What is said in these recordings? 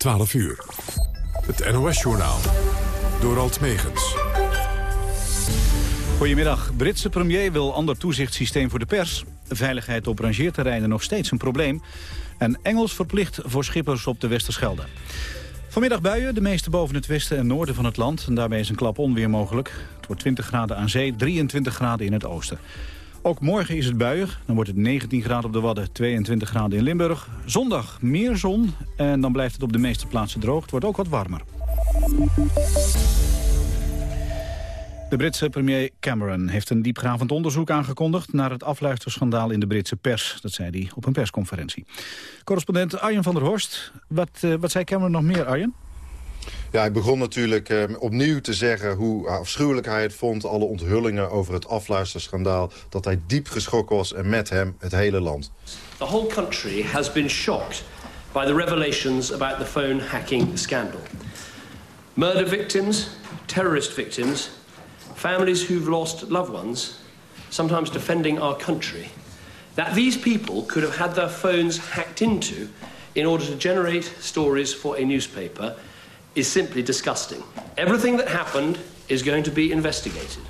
12 uur. Het NOS-journaal. Door Alt Megens. Goedemiddag. Britse premier wil ander toezichtssysteem voor de pers. Veiligheid op rangeerterreinen nog steeds een probleem. En Engels verplicht voor schippers op de Westerschelde. Vanmiddag buien, de meeste boven het westen en noorden van het land. En daarbij is een klap onweer mogelijk. Het wordt 20 graden aan zee, 23 graden in het oosten. Ook morgen is het buiig. Dan wordt het 19 graden op de Wadden, 22 graden in Limburg. Zondag meer zon en dan blijft het op de meeste plaatsen droog. Het wordt ook wat warmer. De Britse premier Cameron heeft een diepgravend onderzoek aangekondigd... naar het afluisterschandaal in de Britse pers. Dat zei hij op een persconferentie. Correspondent Arjen van der Horst. Wat, uh, wat zei Cameron nog meer, Arjen? Ja, hij begon natuurlijk eh, opnieuw te zeggen hoe afschuwelijk hij het vond. Alle onthullingen over het afluisterschandaal. Dat hij diep geschokt was en met hem het hele land. The whole country has been shocked by the revelations about the phone hacking scandal. Murder victims, terrorist victims, families who've lost loved ones, sometimes defending our country. That these people could have had their phones hacked into in order to generate stories for a newspaper is simply disgusting. Everything that happened is going to be investigated.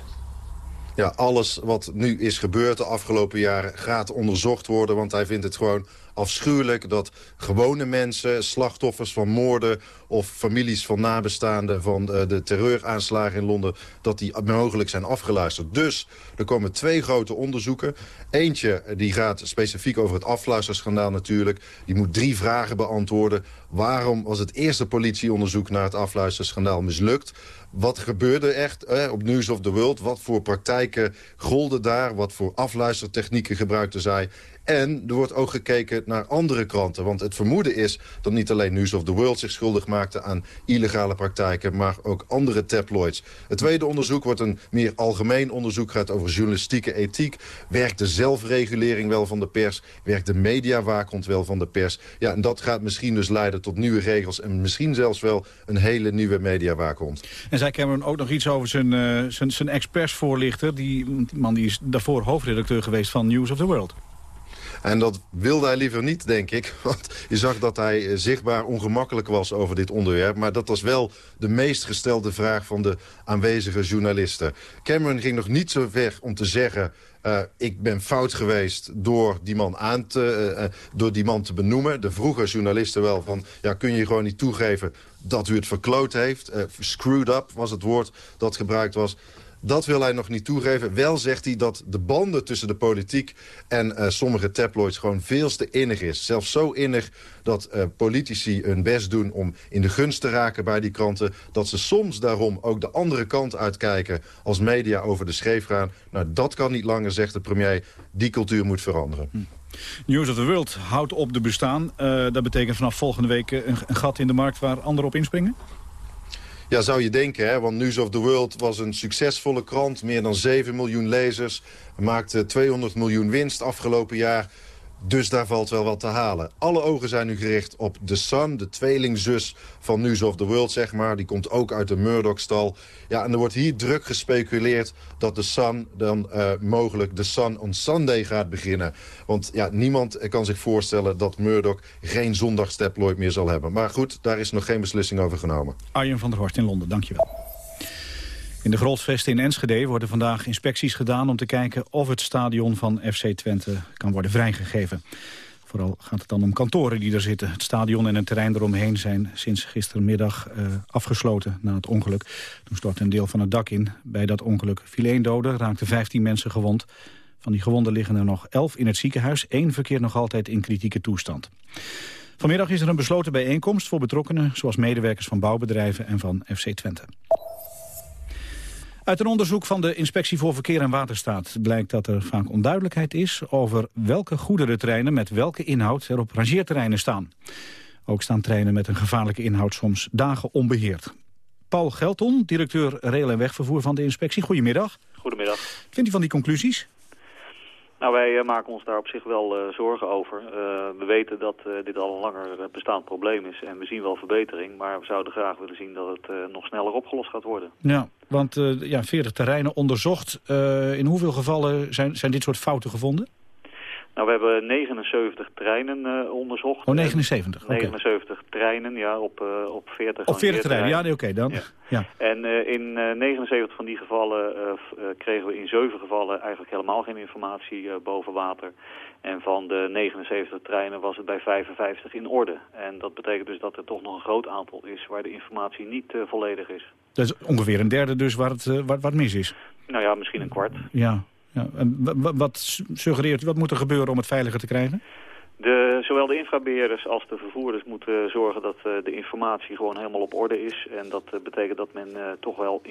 Ja, alles wat nu is gebeurd de afgelopen jaren gaat onderzocht worden... want hij vindt het gewoon afschuwelijk dat gewone mensen, slachtoffers van moorden... of families van nabestaanden van de, de terreuraanslagen in Londen... dat die mogelijk zijn afgeluisterd. Dus er komen twee grote onderzoeken. Eentje die gaat specifiek over het afluisterschandaal natuurlijk. Die moet drie vragen beantwoorden. Waarom was het eerste politieonderzoek naar het afluisterschandaal mislukt? Wat gebeurde echt eh, op News of the World? Wat voor praktijken golden daar? Wat voor afluistertechnieken gebruikten zij? En er wordt ook gekeken naar andere kranten. Want het vermoeden is dat niet alleen News of the World zich schuldig maakte aan illegale praktijken, maar ook andere tabloids. Het tweede onderzoek wordt een meer algemeen onderzoek, gaat over journalistieke ethiek. Werkt de zelfregulering wel van de pers? Werkt de mediawaakhond wel van de pers? Ja, en dat gaat misschien dus leiden tot nieuwe regels en misschien zelfs wel een hele nieuwe mediawaakhond. En zei Cameron ook nog iets over zijn, uh, zijn, zijn ex-persvoorlichter. Die, die man die is daarvoor hoofdredacteur geweest van News of the World. En dat wilde hij liever niet, denk ik. Want je zag dat hij eh, zichtbaar ongemakkelijk was over dit onderwerp. Maar dat was wel de meest gestelde vraag van de aanwezige journalisten. Cameron ging nog niet zo ver om te zeggen... Uh, ik ben fout geweest door die man aan te, uh, door die man te benoemen. De vroege journalisten wel van, ja, kun je gewoon niet toegeven dat u het verkloot heeft. Screwed up was het woord dat gebruikt was. Dat wil hij nog niet toegeven. Wel zegt hij dat de banden tussen de politiek en uh, sommige tabloids gewoon veel te innig is. Zelfs zo innig dat uh, politici hun best doen om in de gunst te raken bij die kranten. Dat ze soms daarom ook de andere kant uitkijken als media over de scheef gaan. Nou, dat kan niet langer, zegt de premier. Die cultuur moet veranderen. Hm. News of the World houdt op de bestaan. Uh, dat betekent vanaf volgende week een gat in de markt waar anderen op inspringen? Ja, zou je denken, hè? want News of the World was een succesvolle krant. Meer dan 7 miljoen lezers. Maakte 200 miljoen winst afgelopen jaar. Dus daar valt wel wat te halen. Alle ogen zijn nu gericht op The Sun, de tweelingzus van News of the World, zeg maar. Die komt ook uit de Murdoch-stal. Ja, en er wordt hier druk gespeculeerd dat The Sun dan uh, mogelijk The Sun on Sunday gaat beginnen. Want ja, niemand kan zich voorstellen dat Murdoch geen zondagstabloid meer zal hebben. Maar goed, daar is nog geen beslissing over genomen. Arjen van der Horst in Londen, dankjewel. In de Grolsvesten in Enschede worden vandaag inspecties gedaan... om te kijken of het stadion van FC Twente kan worden vrijgegeven. Vooral gaat het dan om kantoren die er zitten. Het stadion en het terrein eromheen zijn sinds gistermiddag uh, afgesloten na het ongeluk. Toen stortte een deel van het dak in. Bij dat ongeluk viel één dode, raakten 15 mensen gewond. Van die gewonden liggen er nog 11 in het ziekenhuis. Eén verkeert nog altijd in kritieke toestand. Vanmiddag is er een besloten bijeenkomst voor betrokkenen... zoals medewerkers van bouwbedrijven en van FC Twente. Uit een onderzoek van de Inspectie voor Verkeer en Waterstaat blijkt dat er vaak onduidelijkheid is over welke goederentreinen met welke inhoud er op rangeerterreinen staan. Ook staan treinen met een gevaarlijke inhoud soms dagen onbeheerd. Paul Gelton, directeur rail- en wegvervoer van de inspectie. Goedemiddag. Goedemiddag. Vindt u van die conclusies? Nou, wij uh, maken ons daar op zich wel uh, zorgen over. Uh, we weten dat dit al een langer bestaand probleem is en we zien wel verbetering. Maar we zouden graag willen zien dat het nog sneller opgelost gaat worden. Ja, want ja, 40 terreinen onderzocht. in hoeveel gevallen zijn, zijn dit soort fouten gevonden? Nou, we hebben 79 treinen uh, onderzocht. Oh, 79? 79 treinen, ja, op, uh, op 40 Op 40 treinen, ja, nee, oké, dan. Ja. En uh, in 79 van die gevallen kregen we in 7 gevallen eigenlijk helemaal geen informatie boven water. En van de 79 treinen was het bij 55 in orde. En dat betekent dus dat er toch nog een groot aantal is waar de informatie niet volledig is. Dat is ongeveer een derde dus waar het, waar, wat mis is? Nou ja, misschien een kwart. Ja, ja. En wat suggereert u, wat moet er gebeuren om het veiliger te krijgen? De, zowel de infrabeheerders als de vervoerders moeten zorgen dat uh, de informatie gewoon helemaal op orde is. En dat uh, betekent dat men uh, toch wel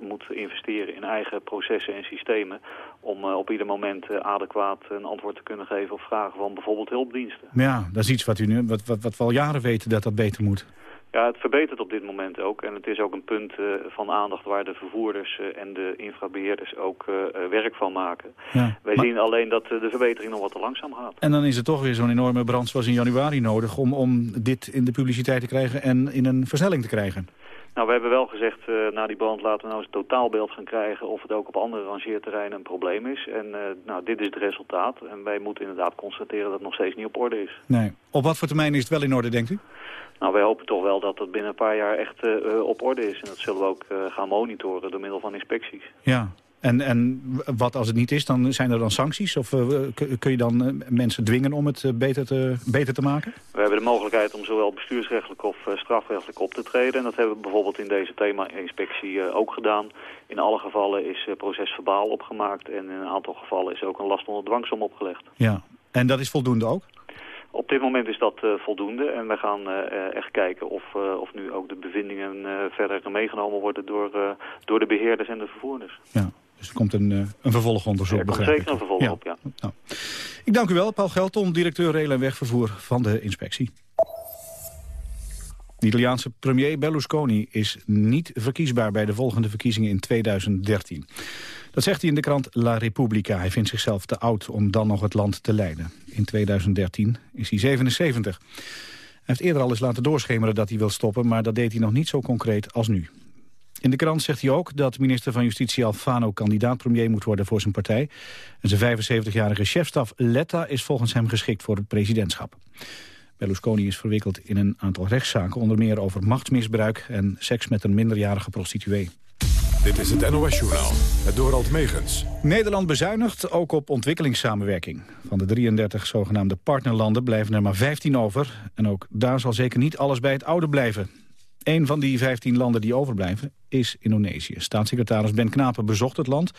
moet investeren in eigen processen en systemen... om op ieder moment adequaat een antwoord te kunnen geven op vragen van bijvoorbeeld hulpdiensten. Ja, dat is iets wat, u nu, wat, wat, wat we al jaren weten dat dat beter moet. Ja, het verbetert op dit moment ook. En het is ook een punt uh, van aandacht waar de vervoerders uh, en de infrabeheerders ook uh, werk van maken. Ja, Wij zien alleen dat de verbetering nog wat te langzaam gaat. En dan is er toch weer zo'n enorme brand zoals in januari nodig... om, om dit in de publiciteit te krijgen en in een versnelling te krijgen. Nou, we hebben wel gezegd, uh, na die brand laten we nou eens een totaalbeeld gaan krijgen of het ook op andere rangeerterreinen een probleem is. En uh, nou, dit is het resultaat. En wij moeten inderdaad constateren dat het nog steeds niet op orde is. Nee. Op wat voor termijn is het wel in orde, denkt u? Nou, wij hopen toch wel dat het binnen een paar jaar echt uh, op orde is. En dat zullen we ook gaan monitoren door middel van inspecties. Ja, en, en wat als het niet is, dan zijn er dan sancties? Of uh, kun je dan mensen dwingen om het beter, te, beter te maken? We hebben de mogelijkheid om zowel bestuursrechtelijk of strafrechtelijk op te treden. En dat hebben we bijvoorbeeld in deze thema-inspectie ook gedaan. In alle gevallen is procesverbaal opgemaakt. En in een aantal gevallen is ook een last onder dwangsom opgelegd. Ja, en dat is voldoende ook? Op dit moment is dat uh, voldoende en we gaan uh, echt kijken of, uh, of nu ook de bevindingen verder meegenomen worden door, door de beheerders en de vervoerders. Ja. Dus er komt een, eh, een vervolgonderzoek, er komt zeker een vervolg ja. op, ja. Nou. Ik dank u wel, Paul Gelton, directeur Rail en Wegvervoer van de inspectie. De Italiaanse premier Berlusconi is niet verkiesbaar bij de volgende verkiezingen in 2013. Dat zegt hij in de krant La Repubblica. Hij vindt zichzelf te oud om dan nog het land te leiden. In 2013 is hij 77. Hij heeft eerder al eens laten doorschemeren dat hij wil stoppen... maar dat deed hij nog niet zo concreet als nu. In de krant zegt hij ook dat minister van Justitie Alfano kandidaat-premier moet worden voor zijn partij. En zijn 75-jarige chefstaf Letta is volgens hem geschikt voor het presidentschap. Berlusconi is verwikkeld in een aantal rechtszaken, onder meer over machtsmisbruik en seks met een minderjarige prostituee. Dit is het NOS-journaal, het Dorald Megens. Nederland bezuinigt ook op ontwikkelingssamenwerking. Van de 33 zogenaamde partnerlanden blijven er maar 15 over. En ook daar zal zeker niet alles bij het oude blijven. Een van die 15 landen die overblijven is Indonesië. Staatssecretaris Ben Knapen bezocht het land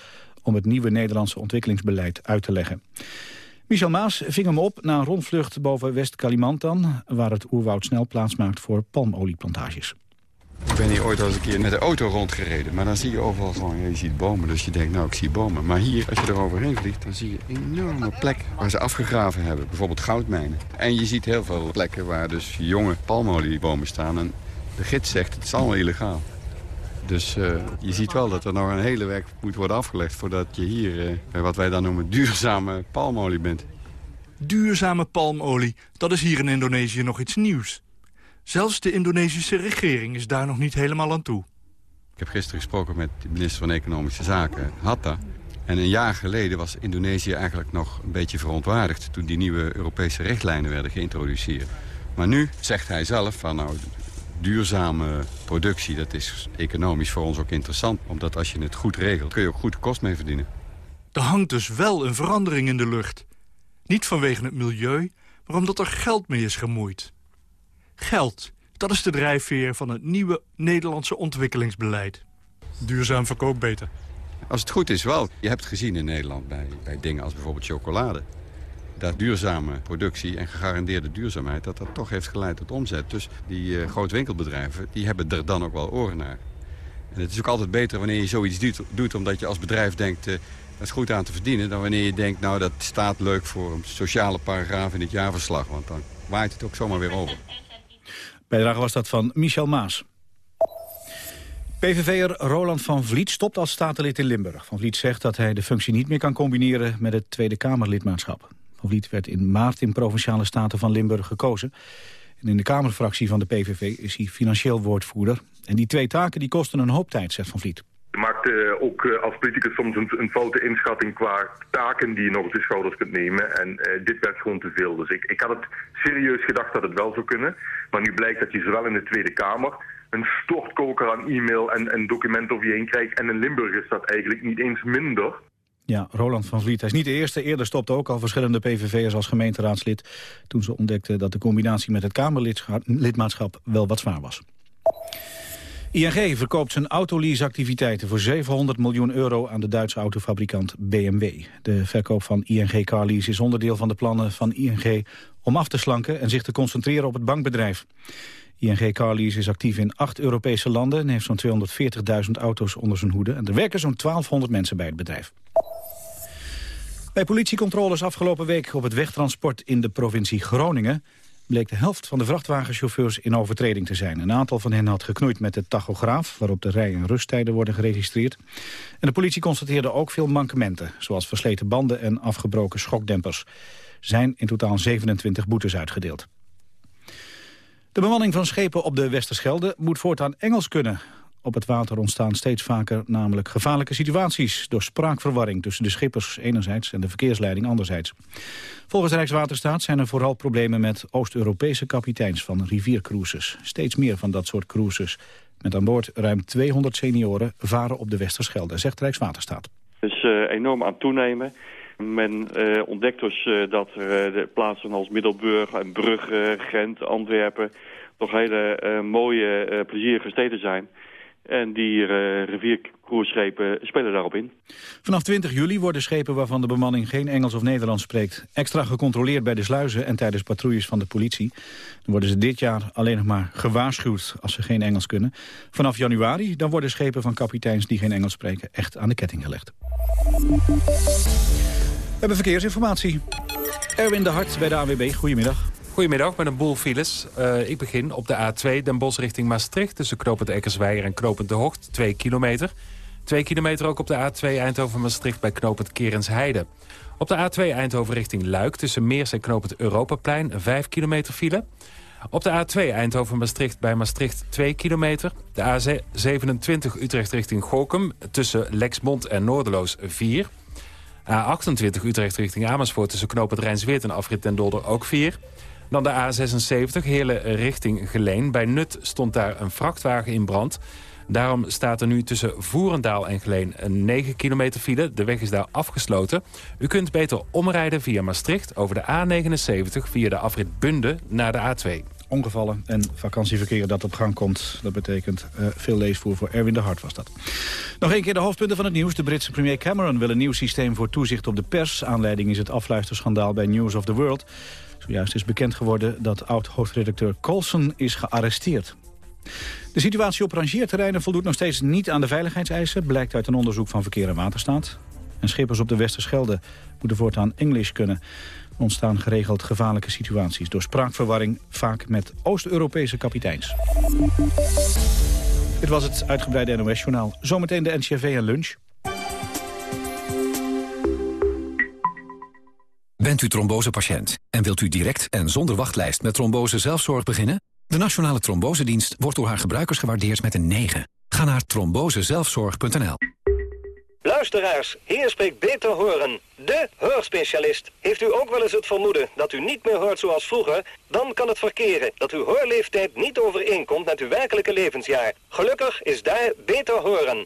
om het nieuwe Nederlandse ontwikkelingsbeleid uit te leggen. Michel Maas ving hem op na een rondvlucht boven West-Kalimantan... waar het oerwoud snel plaats maakt voor palmolieplantages. Ik ben hier ooit al eens een keer met de auto rondgereden. Maar dan zie je overal gewoon, je ziet bomen. Dus je denkt, nou, ik zie bomen. Maar hier, als je er overheen vliegt, dan zie je een enorme plek waar ze afgegraven hebben. Bijvoorbeeld goudmijnen. En je ziet heel veel plekken waar dus jonge palmoliebomen staan. En de gids zegt, het is allemaal illegaal. Dus uh, je ziet wel dat er nog een hele weg moet worden afgelegd... voordat je hier, uh, wat wij dan noemen, duurzame palmolie bent. Duurzame palmolie, dat is hier in Indonesië nog iets nieuws. Zelfs de Indonesische regering is daar nog niet helemaal aan toe. Ik heb gisteren gesproken met de minister van Economische Zaken, Hatta. En een jaar geleden was Indonesië eigenlijk nog een beetje verontwaardigd... toen die nieuwe Europese richtlijnen werden geïntroduceerd. Maar nu zegt hij zelf van nou, duurzame productie, dat is economisch voor ons ook interessant. Omdat als je het goed regelt, kun je ook goed kost mee verdienen. Er hangt dus wel een verandering in de lucht. Niet vanwege het milieu, maar omdat er geld mee is gemoeid. Geld, dat is de drijfveer van het nieuwe Nederlandse ontwikkelingsbeleid. Duurzaam verkoopt beter. Als het goed is wel. Je hebt gezien in Nederland bij, bij dingen als bijvoorbeeld chocolade dat duurzame productie en gegarandeerde duurzaamheid... dat dat toch heeft geleid tot omzet. Dus die uh, grootwinkelbedrijven die hebben er dan ook wel oren naar. En het is ook altijd beter wanneer je zoiets doet, doet omdat je als bedrijf denkt... Uh, dat is goed aan te verdienen... dan wanneer je denkt, nou dat staat leuk voor een sociale paragraaf in het jaarverslag. Want dan waait het ook zomaar weer over. Bijdrage was dat van Michel Maas. PVV'er Roland van Vliet stopt als statenlid in Limburg. Van Vliet zegt dat hij de functie niet meer kan combineren met het Tweede Kamerlidmaatschap. Van Vliet werd in maart in Provinciale Staten van Limburg gekozen. En in de Kamerfractie van de PVV is hij financieel woordvoerder. En die twee taken die kosten een hoop tijd, zegt Van Vliet. Je maakt maakt ook als politicus soms een, een, foute inschatting qua taken die je nog op de schouders kunt nemen. En dit werd gewoon te veel. Dus ik, ik had het serieus gedacht dat het wel zou kunnen. Maar nu blijkt dat je zowel in de Tweede Kamer een stortkoker aan e-mail en, en documenten over je heen krijgt. En in Limburg is dat eigenlijk niet eens minder. Ja, Roland van Vliet. Hij is niet de eerste. Eerder stopte ook al verschillende PVV'ers als gemeenteraadslid... toen ze ontdekten dat de combinatie met het Kamerlidmaatschap wel wat zwaar was. ING verkoopt zijn autoleaseactiviteiten voor 700 miljoen euro aan de Duitse autofabrikant BMW. De verkoop van ING Carlease is onderdeel van de plannen van ING om af te slanken en zich te concentreren op het bankbedrijf. ING Carlease is actief in acht Europese landen en heeft zo'n 240.000 auto's onder zijn hoede. En er werken zo'n 1200 mensen bij het bedrijf. Bij politiecontroles afgelopen week op het wegtransport in de provincie Groningen bleek de helft van de vrachtwagenchauffeurs in overtreding te zijn. Een aantal van hen had geknoeid met de tachograaf... waarop de rij- en rusttijden worden geregistreerd. En de politie constateerde ook veel mankementen... zoals versleten banden en afgebroken schokdempers. Er zijn in totaal 27 boetes uitgedeeld. De bemanning van schepen op de Westerschelde moet voortaan Engels kunnen. Op het water ontstaan steeds vaker namelijk gevaarlijke situaties... door spraakverwarring tussen de schippers enerzijds en de verkeersleiding anderzijds. Volgens Rijkswaterstaat zijn er vooral problemen met Oost-Europese kapiteins van riviercruises. Steeds meer van dat soort cruises. Met aan boord ruim 200 senioren varen op de Westerschelde, zegt Rijkswaterstaat. Het is uh, enorm aan toenemen. Men uh, ontdekt dus uh, dat er de plaatsen als Middelburg en Brugge, Gent, Antwerpen... toch hele mooie, plezierige steden zijn... En die uh, riviercruiseschepen spelen daarop in. Vanaf 20 juli worden schepen waarvan de bemanning geen Engels of Nederlands spreekt... extra gecontroleerd bij de sluizen en tijdens patrouilles van de politie. Dan worden ze dit jaar alleen nog maar gewaarschuwd als ze geen Engels kunnen. Vanaf januari dan worden schepen van kapiteins die geen Engels spreken... echt aan de ketting gelegd. We hebben verkeersinformatie. Erwin de Hart bij de AWB, goedemiddag. Goedemiddag, met een boel files. Uh, ik begin op de A2 Den Bosch richting Maastricht... tussen Knopend Eckersweijer en Knopend De Hocht, 2 kilometer. 2 kilometer ook op de A2 Eindhoven-Maastricht bij Knopend Kerensheide. Op de A2 Eindhoven richting Luik tussen Meers en Knopend Europaplein... 5 kilometer file. Op de A2 Eindhoven-Maastricht bij Maastricht 2 kilometer. De A27 Utrecht richting Gorkum tussen Lexmond en Noorderloos 4. A28 Utrecht richting Amersfoort tussen Knopend Rijnsweert en Afrit den Dolder ook 4. Dan de A76, hele richting Geleen. Bij Nut stond daar een vrachtwagen in brand. Daarom staat er nu tussen Voerendaal en Geleen een 9 kilometer file. De weg is daar afgesloten. U kunt beter omrijden via Maastricht over de A79... via de afrit Bunde naar de A2 ongevallen en vakantieverkeer dat op gang komt. Dat betekent uh, veel leesvoer voor Erwin de Hart was dat. Nog een keer de hoofdpunten van het nieuws. De Britse premier Cameron wil een nieuw systeem voor toezicht op de pers. Aanleiding is het afluisterschandaal bij News of the World. Zojuist is bekend geworden dat oud-hoofdredacteur Colson is gearresteerd. De situatie op rangeerterreinen voldoet nog steeds niet aan de veiligheidseisen... blijkt uit een onderzoek van Verkeer en Waterstaat. En schippers op de Westerschelde moeten voortaan Engels kunnen. Ontstaan geregeld gevaarlijke situaties... door spraakverwarring, vaak met Oost-Europese kapiteins. Dit was het uitgebreide NOS-journaal. Zometeen de NCRV en lunch. Bent u trombosepatiënt en wilt u direct en zonder wachtlijst met trombose zelfzorg beginnen? De Nationale Trombosedienst wordt door haar gebruikers gewaardeerd met een 9. Ga naar trombosezelfzorg.nl. Luisteraars, hier spreekt Beter Horen, de hoorspecialist. Heeft u ook wel eens het vermoeden dat u niet meer hoort zoals vroeger? Dan kan het verkeren dat uw hoorleeftijd niet overeenkomt met uw werkelijke levensjaar. Gelukkig is daar Beter Horen.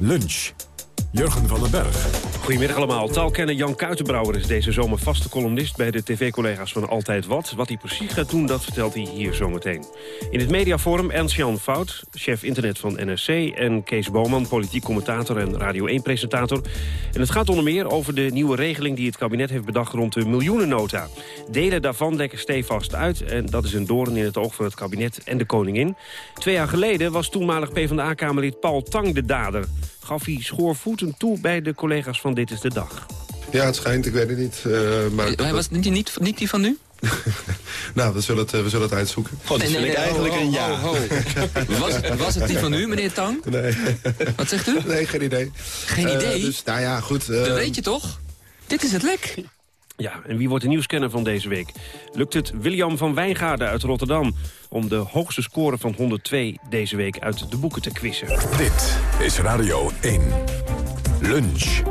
Lunch. Jurgen van den Berg. Goedemiddag allemaal. Taalkenner Jan Kuitenbrouwer is deze zomer vaste columnist... bij de tv-collega's van Altijd Wat. Wat hij precies gaat doen, dat vertelt hij hier zometeen. In het mediaforum Ernst-Jan Fout, chef internet van NRC... en Kees Boman, politiek commentator en Radio 1-presentator. En het gaat onder meer over de nieuwe regeling... die het kabinet heeft bedacht rond de miljoenennota. Delen daarvan lekken stevast uit... en dat is een doorn in het oog van het kabinet en de koningin. Twee jaar geleden was toenmalig PvdA-kamerlid Paul Tang de dader... gaf hij schoorvoetend toe bij de collega's van Dit is de Dag. Ja, het schijnt, ik weet het niet. Uh, maar Hij was niet, niet, niet die van nu? nou, we zullen het, we zullen het uitzoeken. God, dat vind ik eigenlijk een ja. was, was het die van u, meneer Tang? Nee. Wat zegt u? Nee, geen idee. Geen idee? Uh, dus, nou ja, goed. Uh, dat weet je toch? Dit is het lek. Ja, en wie wordt de nieuwskenner van deze week? Lukt het William van Wijngaarden uit Rotterdam... om de hoogste score van 102 deze week uit de boeken te quizzen? Dit is Radio 1. Lunch.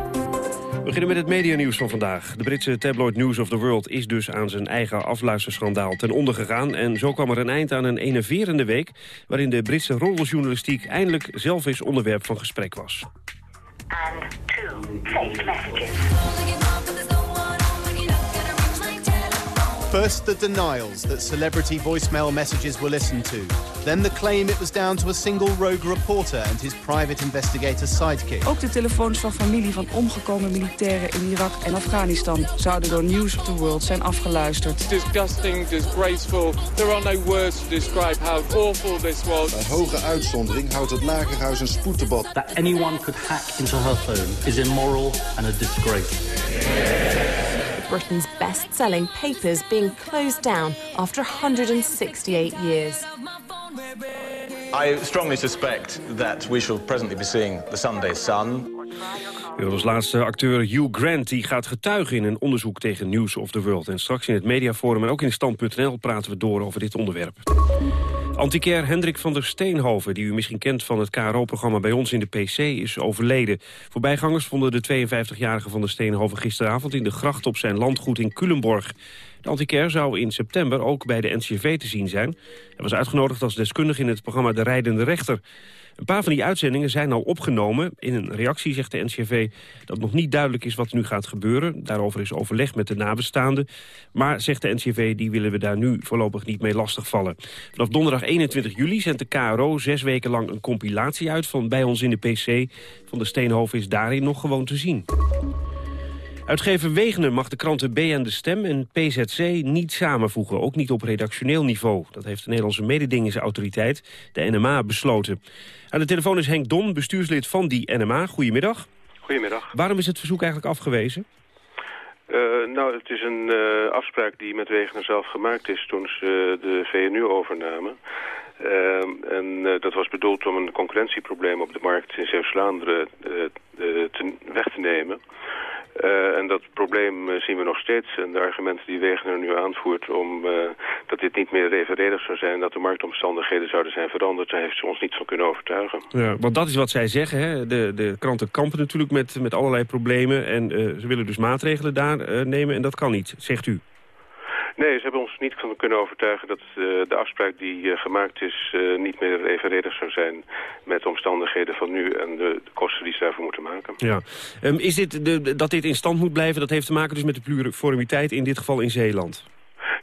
We beginnen met het medianieuws van vandaag. De Britse tabloid News of the World is dus aan zijn eigen afluisterschandaal ten onder gegaan. En zo kwam er een eind aan een enerverende week... waarin de Britse roddeljournalistiek eindelijk zelf eens onderwerp van gesprek was. And two fake messages. First the denials that celebrity voicemail messages were listened to. Then the claim it was down to a single rogue reporter and his private investigator sidekick. Ook de telefoons van familie van omgekomen militairen in Irak en Afghanistan zouden door News of the World zijn afgeluisterd. Disgusting, disgraceful. There are no words to describe how awful this was. Een hoge uitzondering houdt het Lagerhuis een spoeddebat. That anyone could hack into her phone is immoral and a disgrace. Britain's best-selling papers being closed down after 168 years. I strongly suspect that we shall presently be seeing the Sunday Sun. Als laatste acteur Hugh Grant die gaat getuigen in een onderzoek tegen News of the World. En straks in het mediaforum en ook in stand.nl praten we door over dit onderwerp. Antiquair Hendrik van der Steenhoven, die u misschien kent van het KRO-programma bij ons in de PC, is overleden. Voorbijgangers vonden de 52-jarige van der Steenhoven gisteravond in de gracht op zijn landgoed in Culemborg. De antiquair zou in september ook bij de NCV te zien zijn. Hij was uitgenodigd als deskundige in het programma De Rijdende Rechter. Een paar van die uitzendingen zijn al opgenomen. In een reactie zegt de NCV dat nog niet duidelijk is wat nu gaat gebeuren. Daarover is overleg met de nabestaanden. Maar, zegt de NCV, die willen we daar nu voorlopig niet mee lastigvallen. Vanaf donderdag 21 juli zendt de KRO zes weken lang een compilatie uit... van Bij ons in de PC. Van de Steenhoven is daarin nog gewoon te zien. Uitgever Wegener mag de kranten B en De Stem en PZC niet samenvoegen. Ook niet op redactioneel niveau. Dat heeft de Nederlandse mededingingsautoriteit, de NMA, besloten. Aan de telefoon is Henk Don, bestuurslid van die NMA. Goedemiddag. Goedemiddag. Waarom is het verzoek eigenlijk afgewezen? Uh, nou, het is een uh, afspraak die met Wegener zelf gemaakt is toen ze de VNU overnamen. Uh, en uh, dat was bedoeld om een concurrentieprobleem op de markt in Zeeuws-Vlaanderen uh, weg te nemen. En dat probleem zien we nog steeds. En de argumenten die Wegener nu aanvoert om dat dit niet meer evenredig zou zijn... dat de marktomstandigheden zouden zijn veranderd... daar heeft ze ons niet van kunnen overtuigen. Ja, want dat is wat zij zeggen. Hè? De, de kranten kampen natuurlijk met, met allerlei problemen... en ze willen dus maatregelen daar nemen en dat kan niet, zegt u. Nee, ze hebben ons niet kunnen overtuigen dat uh, de afspraak die uh, gemaakt is uh, niet meer evenredig zou zijn met de omstandigheden van nu en de, kosten die ze daarvoor moeten maken. Ja. Um, is dit de, dat dit in stand moet blijven, dat heeft te maken dus met de pluriformiteit, in dit geval in Zeeland?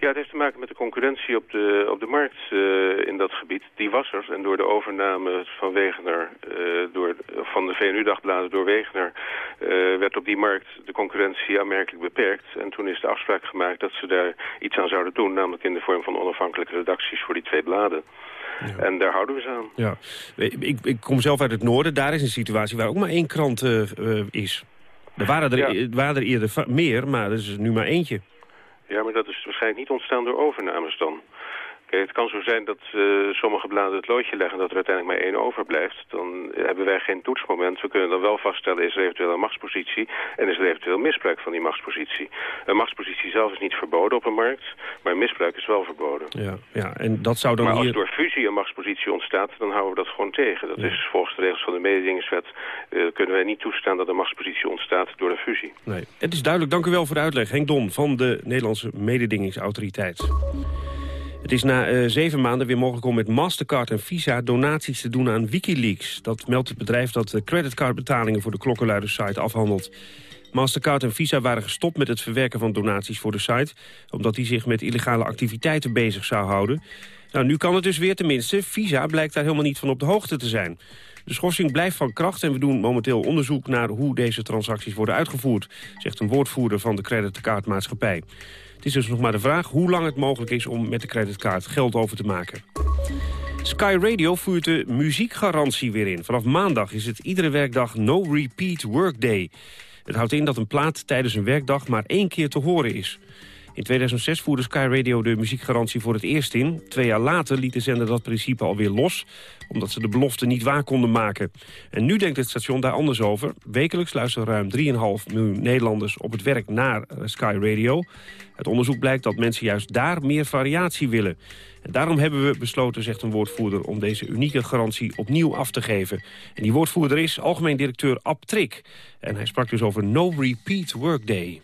Ja, het heeft te maken met de concurrentie op de, op de markt uh, in dat gebied. Die was er. En door de overname van Wegener, uh, door, van de VNU-dagbladen door Wegener... Uh, werd op die markt de concurrentie aanmerkelijk beperkt. En toen is de afspraak gemaakt dat ze daar iets aan zouden doen. Namelijk in de vorm van onafhankelijke redacties voor die twee bladen. Ja. En daar houden we ze aan. Ja. Ik, ik kom zelf uit het noorden. Daar is een situatie waar ook maar één krant is. Er waren er, ja. waren er eerder meer, maar er is nu maar eentje. Ja, maar dat is waarschijnlijk niet ontstaan door overnames dan. Kijk, het kan zo zijn dat uh, sommige bladen het loodje leggen dat er uiteindelijk maar één overblijft. Dan hebben wij geen toetsmoment. We kunnen dan wel vaststellen, is er eventueel een machtspositie en is er eventueel misbruik van die machtspositie. Een machtspositie zelf is niet verboden op een markt, maar misbruik is wel verboden. Ja, ja en dat zou dan maar als hier... door fusie een machtspositie ontstaat, dan houden we dat gewoon tegen. Dat ja. is volgens de regels van de mededingingswet uh, kunnen wij niet toestaan dat een machtspositie ontstaat door een fusie. Nee, het is duidelijk. Dank u wel voor de uitleg. Henk Don van de Nederlandse mededingingsautoriteit. Het is na uh, zeven maanden weer mogelijk om met Mastercard en Visa donaties te doen aan Wikileaks. Dat meldt het bedrijf dat de creditcardbetalingen voor de klokkenluidersite afhandelt. Mastercard en Visa waren gestopt met het verwerken van donaties voor de site... omdat die zich met illegale activiteiten bezig zou houden. Nou, nu kan het dus weer tenminste. Visa blijkt daar helemaal niet van op de hoogte te zijn. De schorsing blijft van kracht en we doen momenteel onderzoek naar hoe deze transacties worden uitgevoerd, zegt een woordvoerder van de creditcardmaatschappij. Is dus nog maar de vraag hoe lang het mogelijk is om met de creditcard geld over te maken. Sky Radio voert de muziekgarantie weer in. Vanaf maandag is het iedere werkdag No Repeat Workday. Het houdt in dat een plaat tijdens een werkdag maar één keer te horen is. In 2006 voerde Sky Radio de muziekgarantie voor het eerst in. Twee jaar later liet de zender dat principe alweer los... omdat ze de belofte niet waar konden maken. En nu denkt het station daar anders over. Wekelijks luisteren ruim 3,5 miljoen Nederlanders op het werk naar eh, Sky Radio. Het onderzoek blijkt dat mensen juist daar meer variatie willen. En daarom hebben we besloten, zegt een woordvoerder... om deze unieke garantie opnieuw af te geven. En die woordvoerder is algemeen directeur Ab Trik. En hij sprak dus over No Repeat Workday.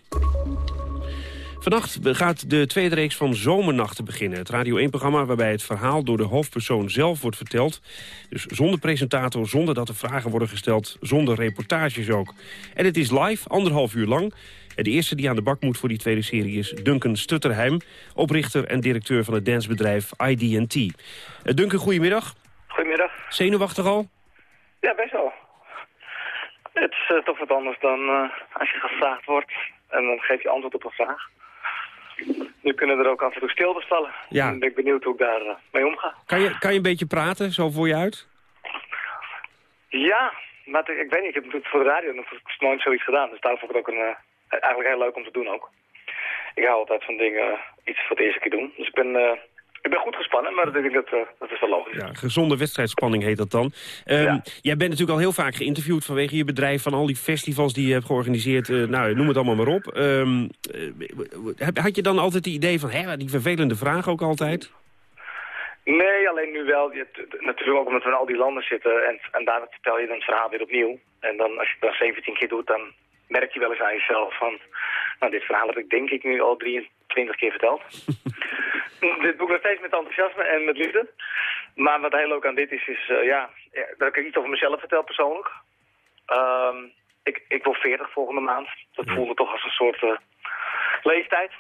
Vannacht gaat de tweede reeks van Zomernachten beginnen. Het Radio 1-programma waarbij het verhaal door de hoofdpersoon zelf wordt verteld. Dus zonder presentator, zonder dat er vragen worden gesteld, zonder reportages ook. En het is live, anderhalf uur lang. En de eerste die aan de bak moet voor die tweede serie is Duncan Stutterheim... oprichter en directeur van het dansbedrijf ID&T. Uh, Duncan, goedemiddag. Goedemiddag. Zenuwachtig al? Ja, best wel. Het is uh, toch wat anders dan uh, als je gevraagd wordt en dan geef je antwoord op een vraag. Nu kunnen er ook af en toe stiltes vallen. Ja. Dan ben ik benieuwd hoe ik daar uh, mee omga. Kan je, kan je een beetje praten, zo voor je uit? Ja, maar ik weet niet, ik heb het voor de radio nog nooit zoiets gedaan. Dus daarom vond ik het ook een, eigenlijk heel leuk om te doen ook. Ik hou altijd van dingen iets voor het eerste keer doen. Dus ik ben, ik ben goed gespannen, maar ik denk dat, uh, dat is wel logisch. Ja, gezonde wedstrijdspanning heet dat dan. Um, ja. Jij bent natuurlijk al heel vaak geïnterviewd vanwege je bedrijf... van al die festivals die je hebt georganiseerd. Uh, nou, noem het allemaal maar op. Um, had je dan altijd het idee van, hè, die vervelende vraag ook altijd? Nee, alleen nu wel. Je, natuurlijk ook omdat we in al die landen zitten. En, en daar vertel je dan het verhaal weer opnieuw. En dan als je het dan 17 keer doet, dan merk je wel eens aan jezelf van... Nou, dit verhaal heb ik denk ik nu al 23 keer verteld. dit doe ik nog steeds met enthousiasme en met liefde. Maar wat heel leuk aan dit is, is uh, ja, dat ik iets over mezelf vertel persoonlijk. Um, ik, ik word 40 volgende maand. Dat voelde toch als een soort uh, leeftijd.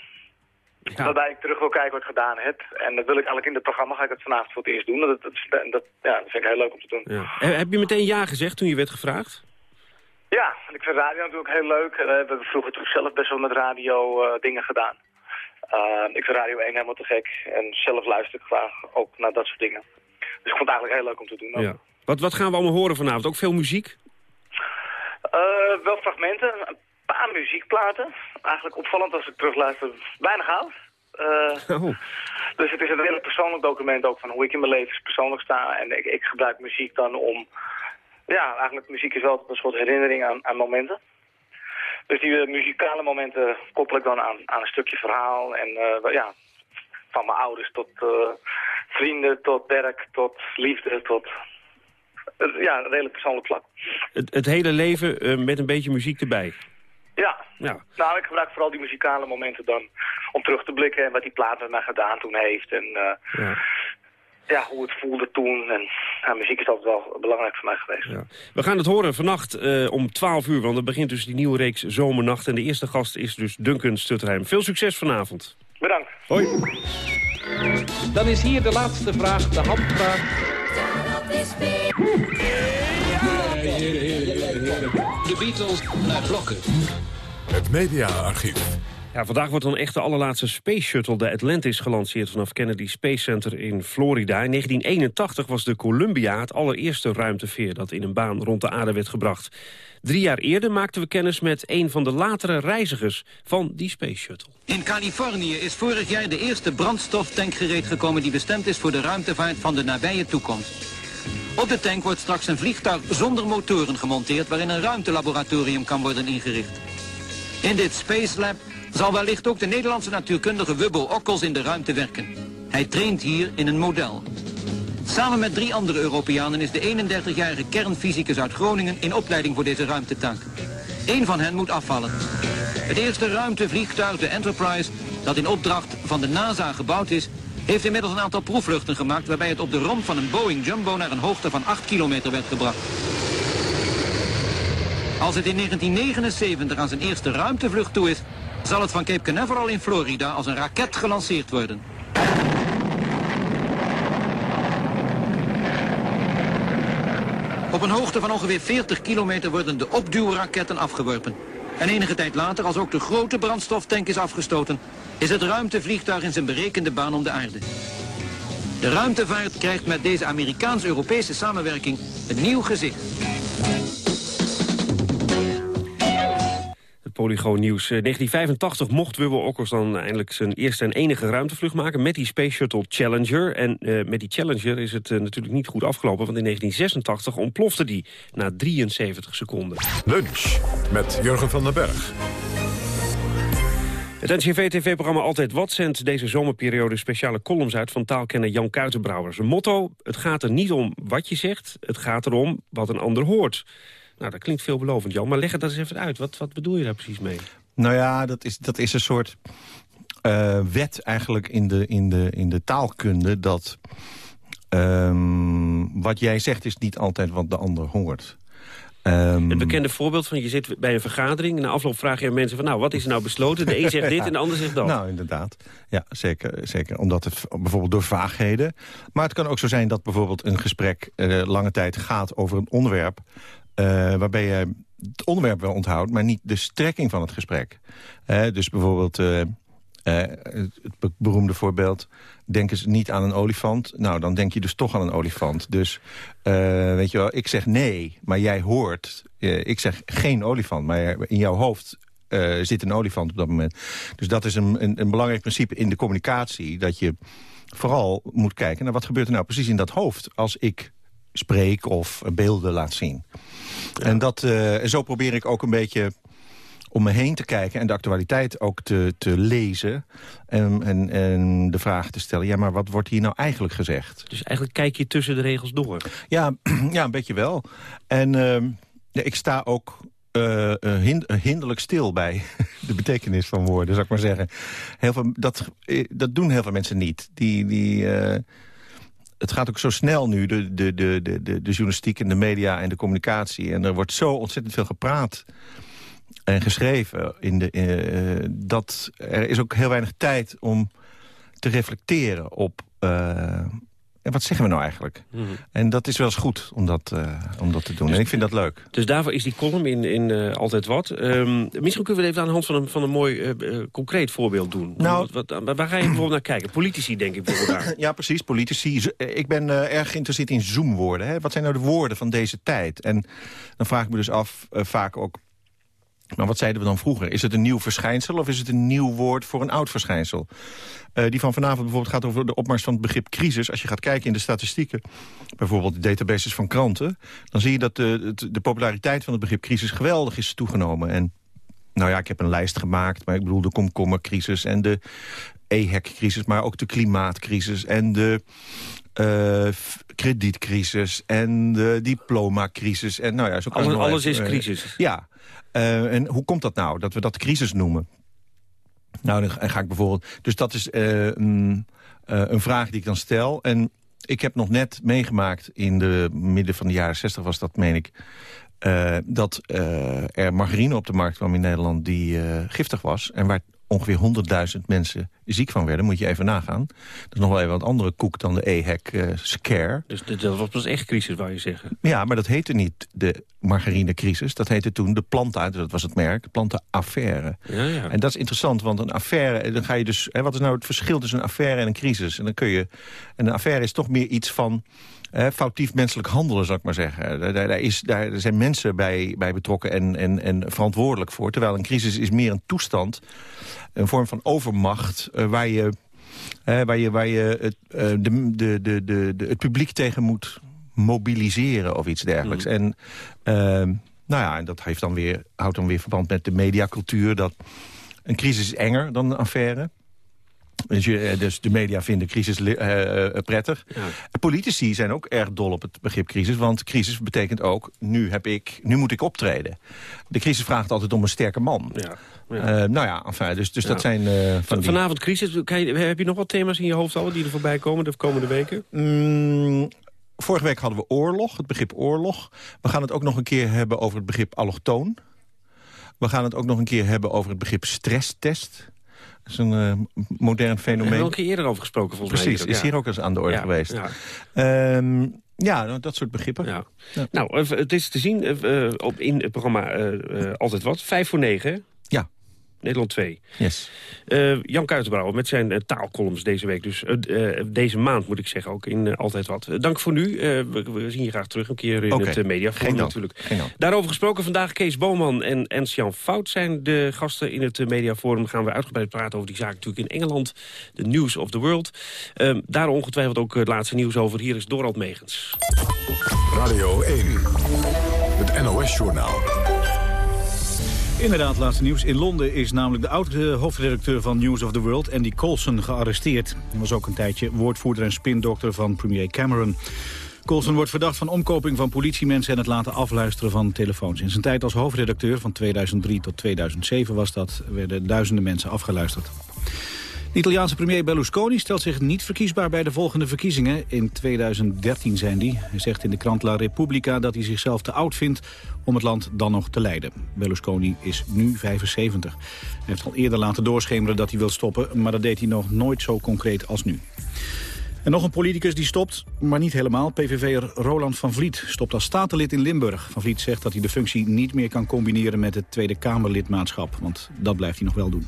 Ja. Waarbij ik terug wil kijken wat ik gedaan heb. En dat wil ik eigenlijk in het programma ga ik het vanavond voor het eerst doen. Dat, dat, dat, ja, dat vind ik heel leuk om te doen. Ja. Heb je meteen ja gezegd toen je werd gevraagd? Ja, ik vind radio natuurlijk heel leuk. We hebben vroeger toen zelf best wel met radio uh, dingen gedaan. Uh, ik vind Radio 1 helemaal te gek. En zelf luister ik graag ook naar dat soort dingen. Dus ik vond het eigenlijk heel leuk om te doen. Ook. Ja. Wat, wat gaan we allemaal horen vanavond? Ook veel muziek? Wel fragmenten. Een paar muziekplaten. Eigenlijk opvallend als ik terugluister. Weinig oud. Uh, oh. Dus het is een heel persoonlijk document ook van hoe ik in mijn leven persoonlijk sta. En ik, ik gebruik muziek dan om... Ja, eigenlijk muziek is altijd een soort herinnering aan, aan momenten. Dus die uh, muzikale momenten koppel ik dan aan, aan een stukje verhaal. En uh, ja, van mijn ouders tot uh, vrienden, tot werk, tot liefde, tot... ja, een hele persoonlijk vlak. Het, het hele leven met een beetje muziek erbij? Ja. ja. Nou, ik gebruik vooral die muzikale momenten dan om terug te blikken en wat die plaat met mij gedaan toen heeft. En ja ja, hoe het voelde toen. En ja, muziek is altijd wel belangrijk voor mij geweest. Ja. We gaan het horen vannacht uh, om 12 uur, want het begint dus die nieuwe reeks Zomernacht. En de eerste gast is dus Duncan Stutterheim. Veel succes vanavond. Bedankt. Hoi. Dan is hier de laatste vraag, de handvraag. De Beatles naar blokken. Het mediaarchief. Ja, vandaag wordt dan echt de allerlaatste Space Shuttle, de Atlantis, gelanceerd vanaf Kennedy Space Center in Florida. In 1981 was de Columbia het allereerste ruimteveer dat in een baan rond de aarde werd gebracht. Drie jaar eerder maakten we kennis met een van de latere reizigers van die Space Shuttle. In Californië is vorig jaar de eerste brandstoftank gereed gekomen die bestemd is voor de ruimtevaart van de nabije toekomst. Op de tank wordt straks een vliegtuig zonder motoren gemonteerd waarin een ruimtelaboratorium kan worden ingericht. In dit Space Lab zal wellicht ook de Nederlandse natuurkundige Wubbo Okkels in de ruimte werken. Hij traint hier in een model. Samen met drie andere Europeanen is de 31-jarige kernfysicus uit Groningen in opleiding voor deze ruimtetaak. Eén van hen moet afvallen. Het eerste ruimtevliegtuig, de Enterprise, dat in opdracht van de NASA gebouwd is, heeft inmiddels een aantal proefvluchten gemaakt waarbij het op de romp van een Boeing Jumbo naar een hoogte van 8 kilometer werd gebracht. Als het in 1979 aan zijn eerste ruimtevlucht toe is, zal het van Cape Canaveral in Florida als een raket gelanceerd worden. Op een hoogte van ongeveer 40 kilometer worden de opduwraketten afgeworpen. En enige tijd later, als ook de grote brandstoftank is afgestoten, is het ruimtevliegtuig in zijn berekende baan om de aarde. De ruimtevaart krijgt met deze Amerikaans-Europese samenwerking een nieuw gezicht. Polygoon Nieuws. Eh, 1985 mocht Wubbel Okkers dan eindelijk zijn eerste en enige ruimtevlucht maken... met die Space Shuttle Challenger. En eh, met die Challenger is het eh, natuurlijk niet goed afgelopen... want in 1986 ontplofte die na 73 seconden. Lunch met Jurgen van den Berg. Het NCV-tv-programma Altijd Wat zendt deze zomerperiode speciale columns uit van taalkenner Jan Kuitenbrouwer. Zijn motto, het gaat er niet om wat je zegt, het gaat erom wat een ander hoort. Nou, dat klinkt veelbelovend, Jan, maar leg het dat eens even uit. Wat, wat bedoel je daar precies mee? Nou ja, dat is, dat is een soort uh, wet eigenlijk in de, in de, in de taalkunde... dat um, wat jij zegt is niet altijd wat de ander hoort. Um, het bekende voorbeeld van je zit bij een vergadering... en na afloop vraag je aan mensen van nou, wat is er nou besloten? De een zegt dit en de ander zegt dat. Nou, inderdaad. Ja, zeker. zeker. Omdat het bijvoorbeeld door vaagheden... maar het kan ook zo zijn dat bijvoorbeeld een gesprek... Uh, lange tijd gaat over een onderwerp... Uh, waarbij je het onderwerp wel onthoudt... maar niet de strekking van het gesprek. Uh, dus bijvoorbeeld... het beroemde voorbeeld denk eens niet aan een olifant. Nou, dan denk je dus toch aan een olifant. Dus, weet je wel, ik zeg nee, maar jij hoort... Ik zeg geen olifant, maar in jouw hoofd zit een olifant op dat moment. Dus dat is een, een, een belangrijk principe in de communicatie... dat je vooral moet kijken naar wat gebeurt er nou precies in dat hoofd... als ik spreek of beelden laat zien. Ja. En dat, zo probeer ik ook een beetje om me heen te kijken en de actualiteit ook te, te lezen... En, en, en de vraag te stellen, ja, maar wat wordt hier nou eigenlijk gezegd? Dus eigenlijk kijk je tussen de regels door? Ja, ja een beetje wel. En uh, ja, ik sta ook uh, hind hinderlijk stil bij de betekenis van woorden, zou ik maar zeggen. Heel veel, dat, dat doen heel veel mensen niet. Die... die uh, het gaat ook zo snel nu, de, de, de, de, de journalistiek en de media en de communicatie. En er wordt zo ontzettend veel gepraat en geschreven. In de, uh, dat er is ook heel weinig tijd om te reflecteren op... Uh, en wat zeggen we nou eigenlijk? Mm -hmm. En dat is wel eens goed om dat, uh, om dat te doen. Dus, en ik vind dat leuk. Dus daarvoor is die column in, in uh, Altijd Wat. Um, misschien kunnen we het even aan de hand van een, van een mooi uh, concreet voorbeeld doen. Nou, wat, wat, waar ga je bijvoorbeeld naar kijken? Politici, denk ik bijvoorbeeld ja, precies. Politici. Ik ben erg geïnteresseerd in zoomwoorden. Hè? Wat zijn nou de woorden van deze tijd? En dan vraag ik me dus af, vaak ook maar wat zeiden we dan vroeger? Is het een nieuw verschijnsel of is het een nieuw woord voor een oud verschijnsel? Uh, die van vanavond bijvoorbeeld gaat over de opmars van het begrip crisis. Als je gaat kijken in de statistieken, bijvoorbeeld de databases van kranten... dan zie je dat de, de, populariteit van het begrip crisis geweldig is toegenomen. En nou ja, ik heb een lijst gemaakt, maar ik bedoel de komkommercrisis... en de EHEC-crisis, maar ook de klimaatcrisis en de uh, kredietcrisis en de diplomacrisis. En nou ja, zo kan alles, alles is crisis. Uh, ja, uh, en hoe komt dat nou, dat we dat crisis noemen? Nou, dan ga ik bijvoorbeeld... Dus dat is een, een vraag die ik dan stel. En ik heb nog net meegemaakt in de midden van de jaren 60 was dat, meen ik... Dat er margarine op de markt kwam in Nederland die giftig was... en waar ongeveer 100.000 mensen ziek van werden. Moet je even nagaan. Dat is nog wel even wat andere koek dan de EHEC-scare. dus dat was pas echt crisis, wou je zeggen? Ja, maar dat heette niet de margarinecrisis. Dat heette toen de planta, dat was het merk, plantenaffaire. Ja, ja. En dat is interessant, want een affaire... dan ga je dus, hè, wat is nou het verschil tussen een affaire en een crisis? En dan kun je... En een affaire is toch meer iets van... Eh, foutief menselijk handelen, zou ik maar zeggen. Daar, daar, is, daar zijn mensen bij, bij betrokken en, en, en verantwoordelijk voor. Terwijl een crisis is meer een toestand, een vorm van overmacht... Uh, waar je, waar je, waar je het, de, de, de, de, het publiek tegen moet mobiliseren of iets dergelijks. Mm. En nou ja, en dat heeft dan weer, houdt dan weer verband met de mediacultuur... dat een crisis is enger dan een affaire... Dus, je, dus, de media vinden crisis uh, prettig. Ja. Politici zijn ook erg dol op het begrip crisis. Want crisis betekent ook, nu, heb ik, nu moet ik optreden. De crisis vraagt altijd om een sterke man. Ja. Ja. Uh, nou ja, enfin, dus, dus ja. dat zijn... Uh, van die... Vanavond crisis, kan je, heb je nog wat thema's in je hoofd al die er voorbij komen de komende weken? Mm, vorige week hadden we oorlog, het begrip oorlog. We gaan het ook nog een keer hebben over het begrip allochtoon. We gaan het ook nog een keer hebben over het begrip stresstest. Is een uh, modern fenomeen. We hebben een keer eerder over gesproken volgens Precies, mij. Precies, is hier ook eens aan de orde geweest. Ja. Um, ja, dat soort begrippen. Ja. Ja. Nou, het is te zien uh, op, in het programma uh, Altijd Wat. Vijf voor negen, Ja. Nederland 2. Yes. Uh, Jan Kuitenbrouwer met zijn uh, taalcolumns deze week. Dus uh, deze maand moet ik zeggen, ook in Altijd Wat. dank voor nu. We, we, zien je graag terug een keer in okay. het mediaforum natuurlijk. Daarover gesproken vandaag Kees Boman en Ernst-Jan Fout zijn de gasten in het mediaforum. Gaan we uitgebreid praten over die zaak natuurlijk in Engeland. De News of the World. Ehm, daar ongetwijfeld ook het laatste nieuws over. Hier is Dorald Megens. Radio 1. Het NOS-journaal. Inderdaad, laatste nieuws. In Londen is namelijk de oude hoofdredacteur van News of the World, Andy Coulson, gearresteerd. Hij was ook een tijdje woordvoerder en spindokter van premier Cameron. Coulson wordt verdacht van omkoping van politiemensen en het laten afluisteren van telefoons. In zijn tijd als hoofdredacteur van 2003 tot 2007 was dat, werden duizenden mensen afgeluisterd. De Italiaanse premier Berlusconi stelt zich niet verkiesbaar bij de volgende verkiezingen. In 2013 zijn die. Hij zegt in de krant La Repubblica dat hij zichzelf te oud vindt om het land dan nog te leiden. Berlusconi is nu 75. Hij heeft al eerder laten doorschemeren dat hij wil stoppen, maar dat deed hij nog nooit zo concreet als nu. En nog een politicus die stopt, maar niet helemaal. PVV'er Roland van Vliet stopt als statenlid in Limburg. Van Vliet zegt dat hij de functie niet meer kan combineren met het Tweede Kamerlidmaatschap. Want dat blijft hij nog wel doen.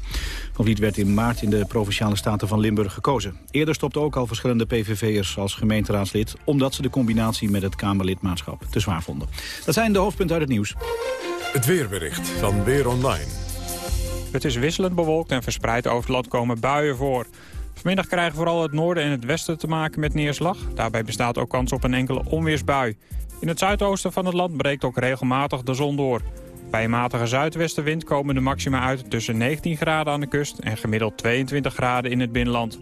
Van Vliet werd in maart in de Provinciale Staten van Limburg gekozen. Eerder stopten ook al verschillende PVV'ers als gemeenteraadslid... omdat ze de combinatie met het Kamerlidmaatschap te zwaar vonden. Dat zijn de hoofdpunten uit het nieuws. Het weerbericht van Weer Online. Het is wisselend bewolkt en verspreid over het land komen buien voor... Vanmiddag krijgen vooral het noorden en het westen te maken met neerslag. Daarbij bestaat ook kans op een enkele onweersbui. In het zuidoosten van het land breekt ook regelmatig de zon door. Bij een matige zuidwestenwind komen de maxima uit tussen 19 graden aan de kust... en gemiddeld 22 graden in het binnenland.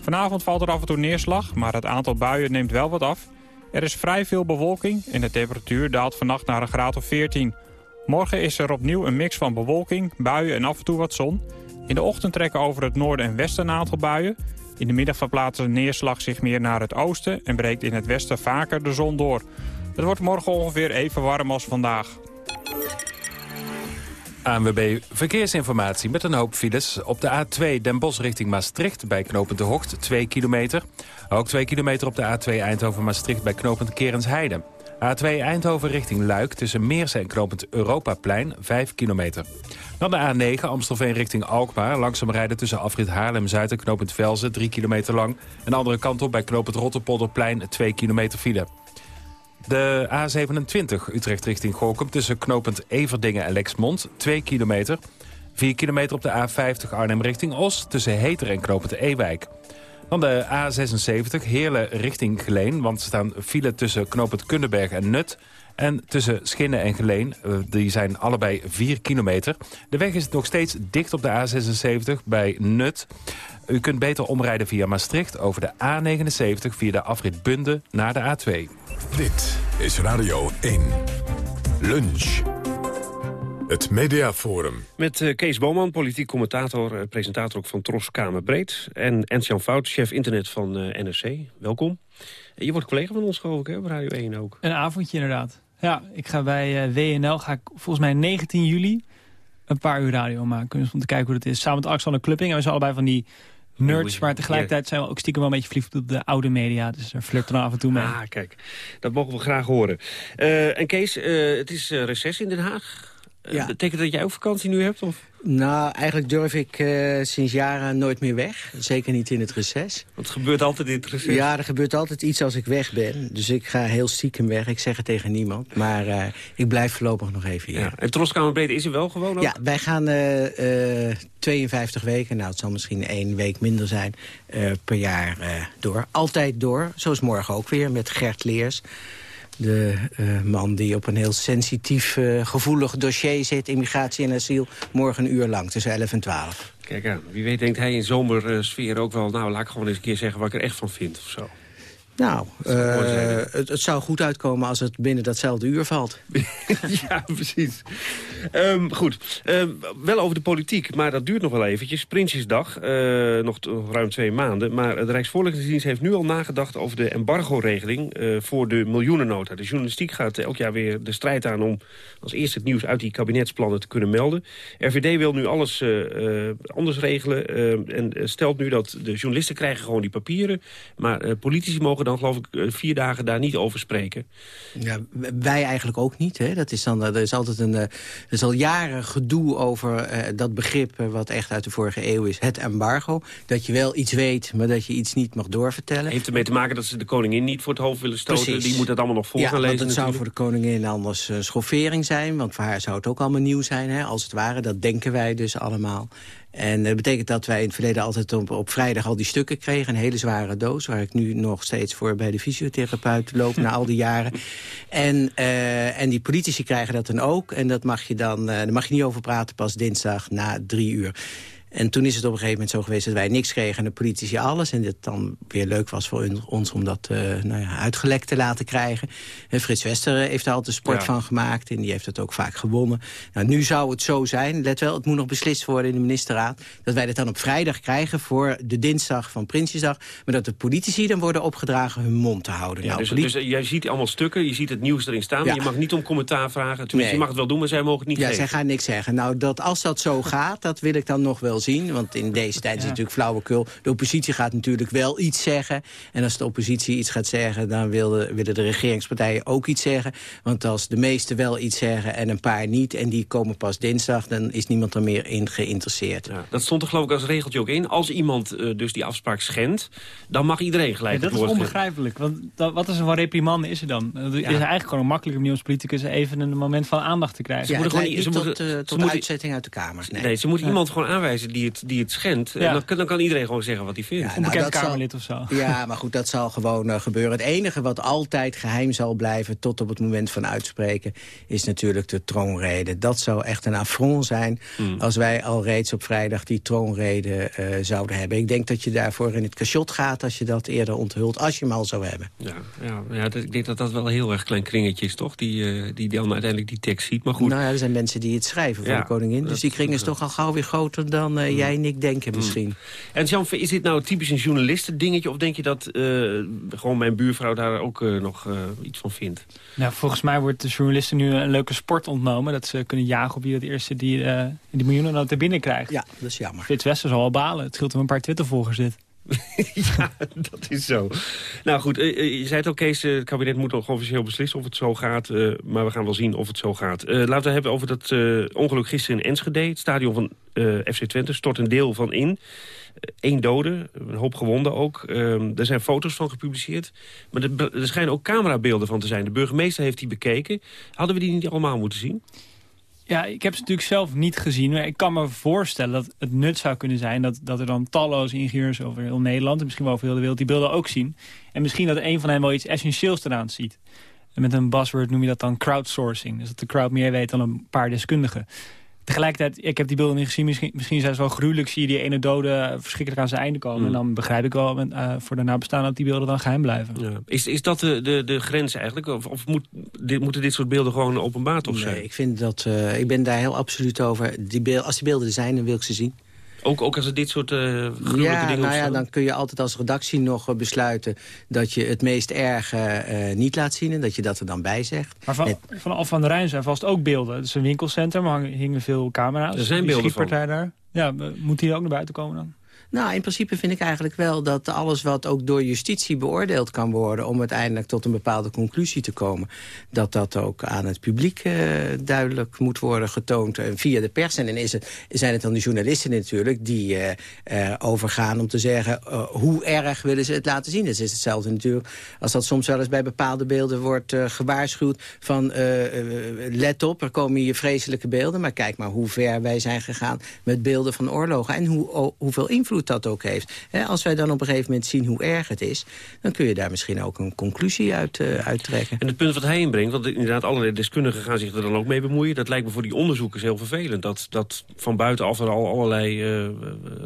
Vanavond valt er af en toe neerslag, maar het aantal buien neemt wel wat af. Er is vrij veel bewolking en de temperatuur daalt vannacht naar een graad of 14. Morgen is er opnieuw een mix van bewolking, buien en af en toe wat zon... In de ochtend trekken over het noorden en westen een aantal buien. In de middag verplaatst de neerslag zich meer naar het oosten... en breekt in het westen vaker de zon door. Het wordt morgen ongeveer even warm als vandaag. ANWB Verkeersinformatie met een hoop files. Op de A2 Den Bosch richting Maastricht bij knooppunt De Hocht 2 kilometer. Ook 2 kilometer op de A2 Eindhoven-Maastricht bij knooppunt Kerensheide. A2 Eindhoven richting Luik tussen Meersen en knooppunt Europaplein 5 kilometer. Dan de A9 Amstelveen richting Alkmaar. Langzaam rijden tussen afrit Haarlem-Zuid en knooppunt Velzen 3 kilometer lang. En de andere kant op bij knooppunt Rotterpolderplein 2 kilometer file. De A27 Utrecht richting Gorkum tussen knooppunt Everdingen en Lexmond 2 kilometer. 4 kilometer op de A50 Arnhem richting Os tussen Heter en knooppunt Ewijk. Dan de A76 Heerlen richting Geleen. Want er staan file tussen knooppunt Kundenberg en Nut. En tussen Schinnen en Geleen, eh, die zijn allebei 4 kilometer. De weg is nog steeds dicht op de A76 bij Nut. U kunt beter omrijden via Maastricht over de A79... via de afrit Bunde naar de A2. Dit is Radio 1. Lunch. Het Mediaforum. Met uh, Kees Boman, politiek commentator, uh, presentator ook van Tros Kamerbreed. En Ernst-Jan Fout, chef internet van uh, NRC. Welkom. Je wordt collega van ons geloof ik, hè, op Radio 1 ook. Een avondje inderdaad. Ja, ik ga bij WNL, ga ik volgens mij 19 juli een paar uur radio maken. Dus om te kijken hoe het is. Samen met Alexander Klupping. En we zijn allebei van die nerds, maar tegelijkertijd zijn we ook stiekem wel een beetje verliefd op de oude media. Dus daar flirten we af en toe mee. Ah, kijk. Dat mogen we graag horen. en Kees, het is recess in Den Haag. Ja. Betekent dat jij ook vakantie nu hebt? Of? Nou, eigenlijk durf ik uh, sinds jaren nooit meer weg. Zeker niet in het reces. Want het gebeurt altijd in het reces? Ja, er gebeurt altijd iets als ik weg ben. Dus ik ga heel stiekem weg. Ik zeg het tegen niemand. Maar uh, ik blijf voorlopig nog even hier. Ja. En Troskamerbreed is er wel gewoon ook? Ja, wij gaan uh, 52 weken, nou het zal misschien één week minder zijn, per jaar door. Altijd door, zoals morgen ook weer, met Gert Leers de uh, man die op een heel sensitief, uh, gevoelig dossier zit... immigratie en asiel, morgen een uur lang, tussen 11 en 12. Kijk aan, wie weet denkt hij in zomersfeer ook wel... nou, laat ik gewoon eens een keer zeggen wat ik er echt van vind of zo. Nou, uh, het, het, zou goed uitkomen als het binnen datzelfde uur valt. ja, precies. Um, goed, um, wel over de politiek, maar dat duurt nog wel eventjes. Prinsjesdag, uh, nog ruim twee maanden. Maar de Rijksvoorlichtingsdienst heeft nu al nagedacht over de embargo-regeling... Uh, voor de miljoenennota. De journalistiek gaat elk jaar weer de strijd aan om als eerste het nieuws uit die kabinetsplannen te kunnen melden. RVD wil nu alles anders regelen en stelt nu dat de journalisten krijgen gewoon die papieren. Maar politici mogen dan geloof ik eh, vier dagen daar niet over spreken. Ja, wij eigenlijk ook niet. Hè. Dat is dan, er is altijd een, er is al jaren gedoe over dat begrip wat echt uit de vorige eeuw is. Het embargo. Dat je wel iets weet, maar dat je iets niet mag doorvertellen. Heeft ermee te maken dat ze de koningin niet voor het hoofd willen stoten. Die moet dat allemaal nog voor gaan lezen. Ja, dat zou voor de koningin anders een schoffering zijn. Want voor haar zou het ook allemaal nieuw zijn, hè, als het ware. Dat denken wij dus allemaal. En dat betekent dat wij in het verleden altijd op, op vrijdag al die stukken kregen. Een hele zware doos, waar ik nu nog steeds voor bij de fysiotherapeut loop na al die jaren. En, uh, en die politici krijgen dat dan ook. En dat mag je dan, uh, daar mag je niet over praten pas dinsdag na drie uur. En toen is het op een gegeven moment zo geweest dat wij niks kregen... en de politici alles. En het dan weer leuk was voor ons om dat uh, nou ja, uitgelekt te laten krijgen. En Frits Wester heeft daar altijd sport van gemaakt. En die heeft het ook vaak gewonnen. Nou, nu zou het zo zijn, let wel, het moet nog beslist worden in de ministerraad... dat wij dat dan op vrijdag krijgen voor de dinsdag van Prinsjesdag. Maar dat de politici dan worden opgedragen hun mond te houden. Ja, nou, dus, dus, jij ziet allemaal stukken, je ziet het nieuws erin staan... Ja. je mag niet om commentaar vragen. Tenminste, nee. je mag het wel doen, maar zij mogen het niet ja, geven. zij gaan niks zeggen. Nou, dat, als dat zo gaat, dat wil ik dan nog wel zien. Want in deze tijd is het natuurlijk flauwekul. De oppositie gaat natuurlijk wel iets zeggen. En als de oppositie iets gaat zeggen... dan willen, willen de regeringspartijen ook iets zeggen. Want als de meesten wel iets zeggen en een paar niet... en die komen pas dinsdag, dan is niemand er meer in geïnteresseerd. Ja, dat stond er geloof ik als regeltje ook in. Als iemand uh, dus die afspraak schendt... dan mag iedereen gelijk ja, Dat is onbegrijpelijk. Want dat, wat is er van reprimande is er dan? Het is eigenlijk gewoon een makkelijk om als politicus... even een moment van aandacht te krijgen. Ja, ze moeten gewoon, ze tot, moeten, uh, tot ze uitzetting uit de Kamer. Nee, nee ze moeten iemand gewoon aanwijzen die het, die het schendt. Ja. En dan, dan, kan iedereen gewoon zeggen wat hij vindt. Ja, nou, Onbekend Kamerlid of zo. Ja, maar goed, dat zal gewoon uh, gebeuren. Het enige wat altijd geheim zal blijven tot op het moment van uitspreken... is natuurlijk de troonrede. Dat zou echt een affront zijn hmm. als wij al reeds op vrijdag die troonrede uh, zouden hebben. Ik denk dat je daarvoor in het cachot gaat als je dat eerder onthult. Als je hem al zou hebben. Ja, ja, ja ik denk dat dat wel een heel erg klein kringetje is, toch? Die, uh, die dan uiteindelijk die tekst ziet. Maar goed. Nou ja, er zijn mensen die het schrijven voor de koningin. Dus die kring is toch al gauw weer groter dan hmm. jij en ik denken misschien. Hmm. En Jan, is dit nou typisch een journalisten dingetje... of denk je dat uh, gewoon mijn buurvrouw daar ook uh, nog uh, iets van vindt? Nou, volgens mij wordt de journalisten nu een leuke sport ontnomen. Dat ze kunnen jagen op wie het eerste die, die miljoenen noten binnen krijgt. Ja, dat is jammer. Frits Wester zal wel balen. Het scheelt hem een paar Twittervolgers dit. ja, dat is zo. Nou goed, je zei het al, Kees, het kabinet moet nog officieel beslissen of het zo gaat. Maar we gaan wel zien of het zo gaat. Laten we hebben over dat ongeluk gisteren in Enschede. Het stadion van FC Twente stort een deel van in. Eén dode, een hoop gewonden ook. Um, er zijn foto's van gepubliceerd. Maar er, er schijnen ook camerabeelden van te zijn. De burgemeester heeft die bekeken. Hadden we die niet allemaal moeten zien? Ja, ik heb ze natuurlijk zelf niet gezien. Maar ik kan me voorstellen dat het nut zou kunnen zijn... dat, dat er dan talloze ingenieurs over heel Nederland... en misschien wel over heel de wereld die beelden ook zien. En misschien dat een van hen wel iets essentieels eraan ziet. En met een buzzword noem je dat dan crowdsourcing. Dus dat de crowd meer weet dan een paar deskundigen. Tegelijkertijd, ik heb die beelden niet gezien. Misschien, misschien zijn ze wel gruwelijk. Zie je die ene dode verschrikkelijk aan zijn einde komen. En mm. dan begrijp ik wel uh, voor de nabestaanden dat die beelden dan geheim blijven. Ja. Is, is dat de, de, de grens eigenlijk? Of, of moet, dit, moeten dit soort beelden gewoon openbaar toch zijn? Nee, ik, vind dat, uh, ik ben daar heel absoluut over. Die beeld, als die beelden er zijn, dan wil ik ze zien. Ook, ook als er dit soort uh, gruwelijke ja, dingen nou ja, dan kun je altijd als redactie nog uh, besluiten... dat je het meest erge uh, niet laat zien en dat je dat er dan bij zegt. Maar van, van Al van der Rijn zijn vast ook beelden. Het is een winkelcentrum, er hingen veel camera's. Er zijn beelden van. daar. Ja, moet die ook naar buiten komen dan? Nou, in principe vind ik eigenlijk wel dat alles wat ook door justitie beoordeeld kan worden... om uiteindelijk tot een bepaalde conclusie te komen... dat dat ook aan het publiek uh, duidelijk moet worden getoond via de pers. En dan is het, zijn het dan de journalisten natuurlijk die uh, overgaan om te zeggen... hoe erg willen ze het laten zien. Dat is hetzelfde natuurlijk als dat soms wel eens bij bepaalde beelden wordt gewaarschuwd... van let op, er komen hier vreselijke beelden... maar kijk maar hoe ver wij zijn gegaan met beelden van oorlogen... en hoe, hoeveel invloed dat ook heeft. als wij dan op een gegeven moment zien hoe erg het is... dan kun je daar misschien ook een conclusie uit, uh, trekken. En het punt wat hij inbrengt, want inderdaad allerlei deskundigen gaan zich er dan ook mee bemoeien... dat lijkt me voor die onderzoekers heel vervelend. Dat, dat van buitenaf er al allerlei uh,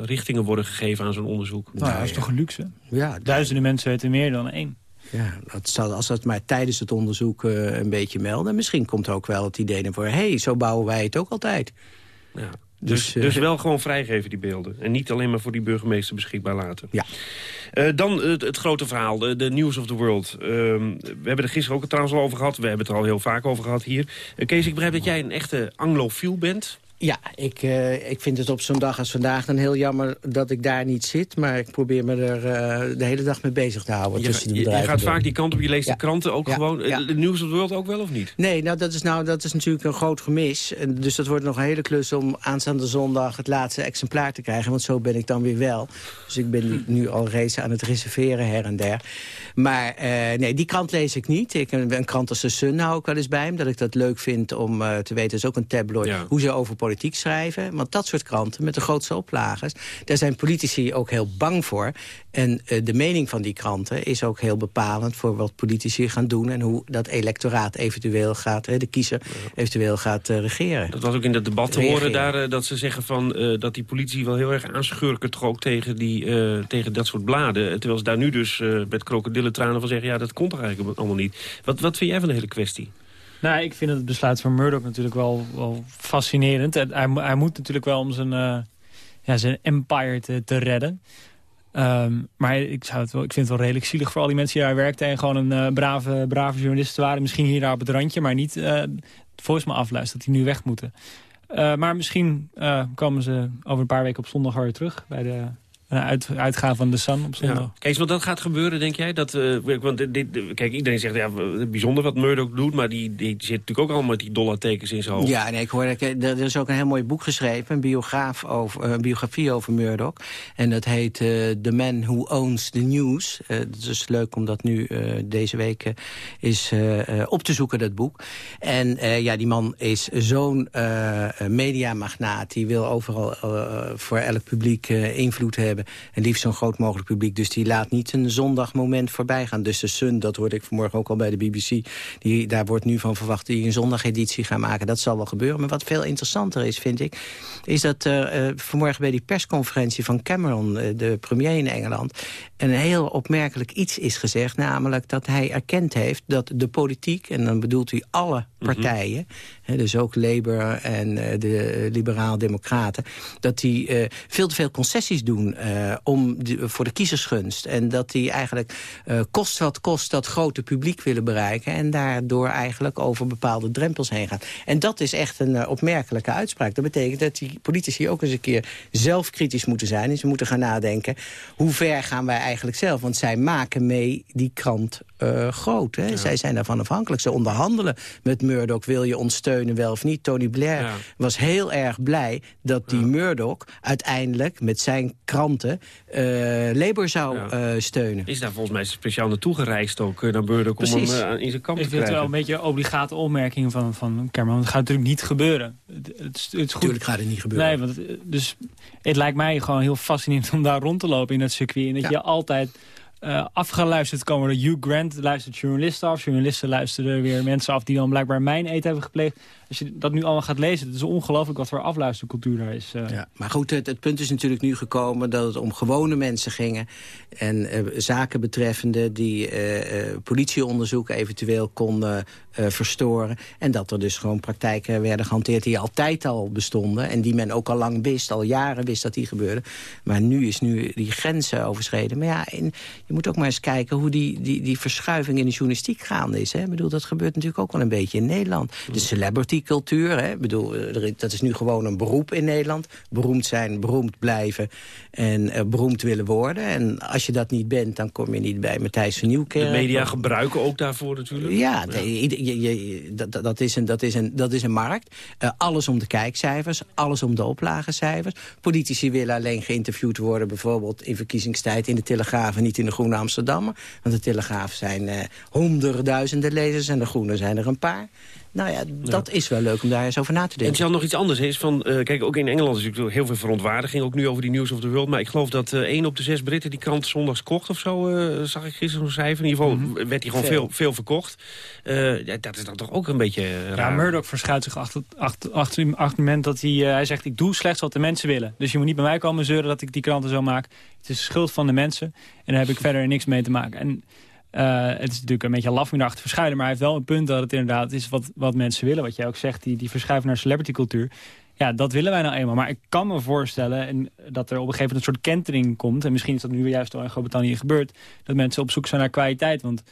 richtingen worden gegeven aan zo'n onderzoek. Nou, dat is toch een luxe? Ja, Duizenden mensen weten meer dan één. Ja, dat zal, als dat maar tijdens het onderzoek uh, een beetje melden. Misschien komt ook wel het idee naar voren... hé, hey, zo bouwen wij het ook altijd. Ja. Dus, dus, dus, wel gewoon vrijgeven die beelden. En niet alleen maar voor die burgemeester beschikbaar laten. Ja. Uh, dan het, het, grote verhaal, de, de, News of the World. Uh, we hebben er gisteren ook trouwens al over gehad. We hebben het er al heel vaak over gehad hier. Uh, Kees, ik begrijp dat jij een echte anglofiel bent. Ja, ik, uh, ik vind het op zo'n dag als vandaag dan heel jammer dat ik daar niet zit. Maar ik probeer me er uh, de hele dag mee bezig te houden. Je, tussen de bedrijven je gaat door. vaak die kant op, je leest Ja. de kranten ook Ja. gewoon. Ja. Uh, de News of the World ook wel of niet? Nee, nou dat, is nou dat is natuurlijk een groot gemis. En Dus dat wordt nog een hele klus om aanstaande zondag het laatste exemplaar te krijgen. Want zo ben ik dan weer wel. Dus ik ben nu al reeds aan het reserveren her en der. Maar eh, nee, die krant lees ik niet. Ik, een, een krant als de Sun hou ik wel eens bij hem. Dat ik dat leuk vind om eh, te weten, dat is ook een tabloid, Ja. hoe ze over politiek schrijven. Want dat soort kranten met de grootste oplagers, daar zijn politici ook heel bang voor. En eh, de mening van die kranten is ook heel bepalend voor wat politici gaan doen. En hoe dat electoraat eventueel gaat, hè, de kiezer eventueel gaat eh, regeren. Dat was ook in dat debat te horen daar, eh, dat ze zeggen van, dat die politie wel heel erg aanschurken toch ook tegen, die, tegen dat soort bladen. Terwijl ze daar nu dus met krokodillentranen van zeggen, ja dat komt toch eigenlijk allemaal niet. Wat, wat vind jij van de hele kwestie? Nou, ik vind het besluit van Murdoch natuurlijk wel, wel fascinerend. En Hij, hij moet natuurlijk wel om zijn, eh, ja, zijn empire te, te redden. Ehm, maar ik, zou het wel, ik vind het wel redelijk zielig voor al die mensen die daar werkten... en gewoon een eh, brave, brave journalisten waren. Misschien hier daar op het randje, maar niet uh, volgens me afluisteren... dat die nu weg moeten. Maar misschien komen ze over een paar weken op zondag weer terug... bij de uit, uitgave van de Sun op zondag. Ja. Kees, wat dat gaat gebeuren, denk jij? Dat, uh, want dit, dit, kijk, iedereen zegt, ja, bijzonder wat Murdoch doet... maar die, die zit natuurlijk ook allemaal met die dollartekens in zijn hoofd. Ja, nee, ik hoor, er, er is ook een heel mooi boek geschreven... een, biograaf over, een biografie over Murdoch. En dat heet uh, The Man Who Owns the News. Uh, het is leuk om dat nu deze week is op te zoeken, dat boek. En ja, die man is zo'n mediamagnaat. Die wil overal voor elk publiek invloed hebben en liefst zo'n groot mogelijk publiek. Dus die laat niet een zondagmoment voorbij gaan. Dus de Sun, dat hoorde ik vanmorgen ook al bij de BBC... Die, daar wordt nu van verwacht die een zondageditie gaan maken. Dat zal wel gebeuren. Maar wat veel interessanter is, vind ik... is dat uh, vanmorgen bij die persconferentie van Cameron... Uh, de premier in Engeland... een heel opmerkelijk iets is gezegd. Namelijk dat hij erkend heeft dat de politiek... en dan bedoelt hij alle partijen... Mm -hmm. dus ook Labour en de liberaal-democraten... dat die veel te veel concessies doen... Uh, om voor de kiezersgunst. En dat die eigenlijk uh, kost wat kost dat grote publiek willen bereiken... en daardoor eigenlijk over bepaalde drempels heen gaan. En dat is echt een uh, opmerkelijke uitspraak. Dat betekent dat die politici ook eens een keer zelfkritisch moeten zijn. En ze moeten gaan nadenken, hoe ver gaan wij eigenlijk zelf? Want zij maken mee die krant uh, groot. Hè? Ja. Zij zijn daarvan afhankelijk. Ze onderhandelen met Murdoch. Wil je ons steunen, wel of niet? Tony Blair ja. was heel erg blij dat die ja. Murdoch uiteindelijk met zijn kranten uh, Labour zou uh, steunen. Is daar volgens mij speciaal naartoe gereisd ook naar Murdoch om hem in zijn kamp Ik te vind het krijgen? wel een beetje obligate opmerking van, van Cameron. Het gaat natuurlijk niet gebeuren. Het, het, het is goed. Tuurlijk gaat het niet gebeuren. Nee, want het, dus het lijkt mij gewoon heel fascinerend om daar rond te lopen in het circuit. En dat je altijd uh, afgeluisterd komen door Hugh Grant. Luistert journalisten af. Journalisten luisteren weer mensen af die dan blijkbaar mijn eten hebben gepleegd. Als je dat nu allemaal gaat lezen, het is ongelooflijk wat voor afluistercultuur daar is. Uh. Ja, maar goed, het, het, punt is natuurlijk nu gekomen dat het om gewone mensen gingen. En uh, zaken betreffende die politieonderzoek eventueel konden verstoren. En dat er dus gewoon praktijken werden gehanteerd die altijd al bestonden. En die men ook al lang wist, al jaren wist dat die gebeurden. Maar nu is nu die grenzen overschreden. Maar ja, in, je moet ook maar eens kijken hoe die, die, die verschuiving in de journalistiek gaande is. Hè? Ik bedoel, dat gebeurt natuurlijk ook wel een beetje in Nederland. De celebrity cultuur, hè? Ik bedoel, dat is nu gewoon een beroep in Nederland. Beroemd zijn, beroemd blijven en uh, beroemd willen worden. En als je dat niet bent, dan kom je niet bij Matthijs van Nieuwkerk. De media gebruiken ook daarvoor natuurlijk. Ja, ja. Je, je, je, dat, dat, is een, dat, is een, dat is een markt. Uh, alles om de kijkcijfers, alles om de oplagecijfers. Politici willen alleen geïnterviewd worden, bijvoorbeeld in verkiezingstijd in de Telegraaf en niet in de Groene Amsterdammer. Want de Telegraaf zijn uh, honderdduizenden lezers en de Groene zijn er een paar. Nou ja, dat ja. is wel leuk om daar eens over na te denken. En Jan, nog iets anders is van, uh, kijk, ook in Engeland is natuurlijk heel veel verontwaardiging, ook nu over die News of the World, maar ik geloof dat uh, één op de zes Britten die krant zondags kocht of zo, uh, zag ik gisteren zo'n cijfer. In ieder geval mm -hmm. werd die gewoon veel, veel, veel verkocht. ja, dat is dan toch ook een beetje raar. Ja, Murdoch verschuilt zich achter, achter, achter het argument dat hij, hij zegt, ik doe slechts wat de mensen willen. Dus je moet niet bij mij komen zeuren dat ik die kranten zo maak. Het is schuld van de mensen en daar heb ik verder niks mee te maken. En Uh, het is natuurlijk een beetje laf om erachter te verschuilen. Maar hij heeft wel een punt dat het inderdaad is wat, wat mensen willen. Wat jij ook zegt, die, die verschuiven naar celebritycultuur. Ja, dat willen wij nou eenmaal. Maar ik kan me voorstellen en dat er op een gegeven moment een soort kentering komt. En misschien is dat nu juist al in Groot-Brittannië gebeurd. Dat mensen op zoek zijn naar kwaliteit. Want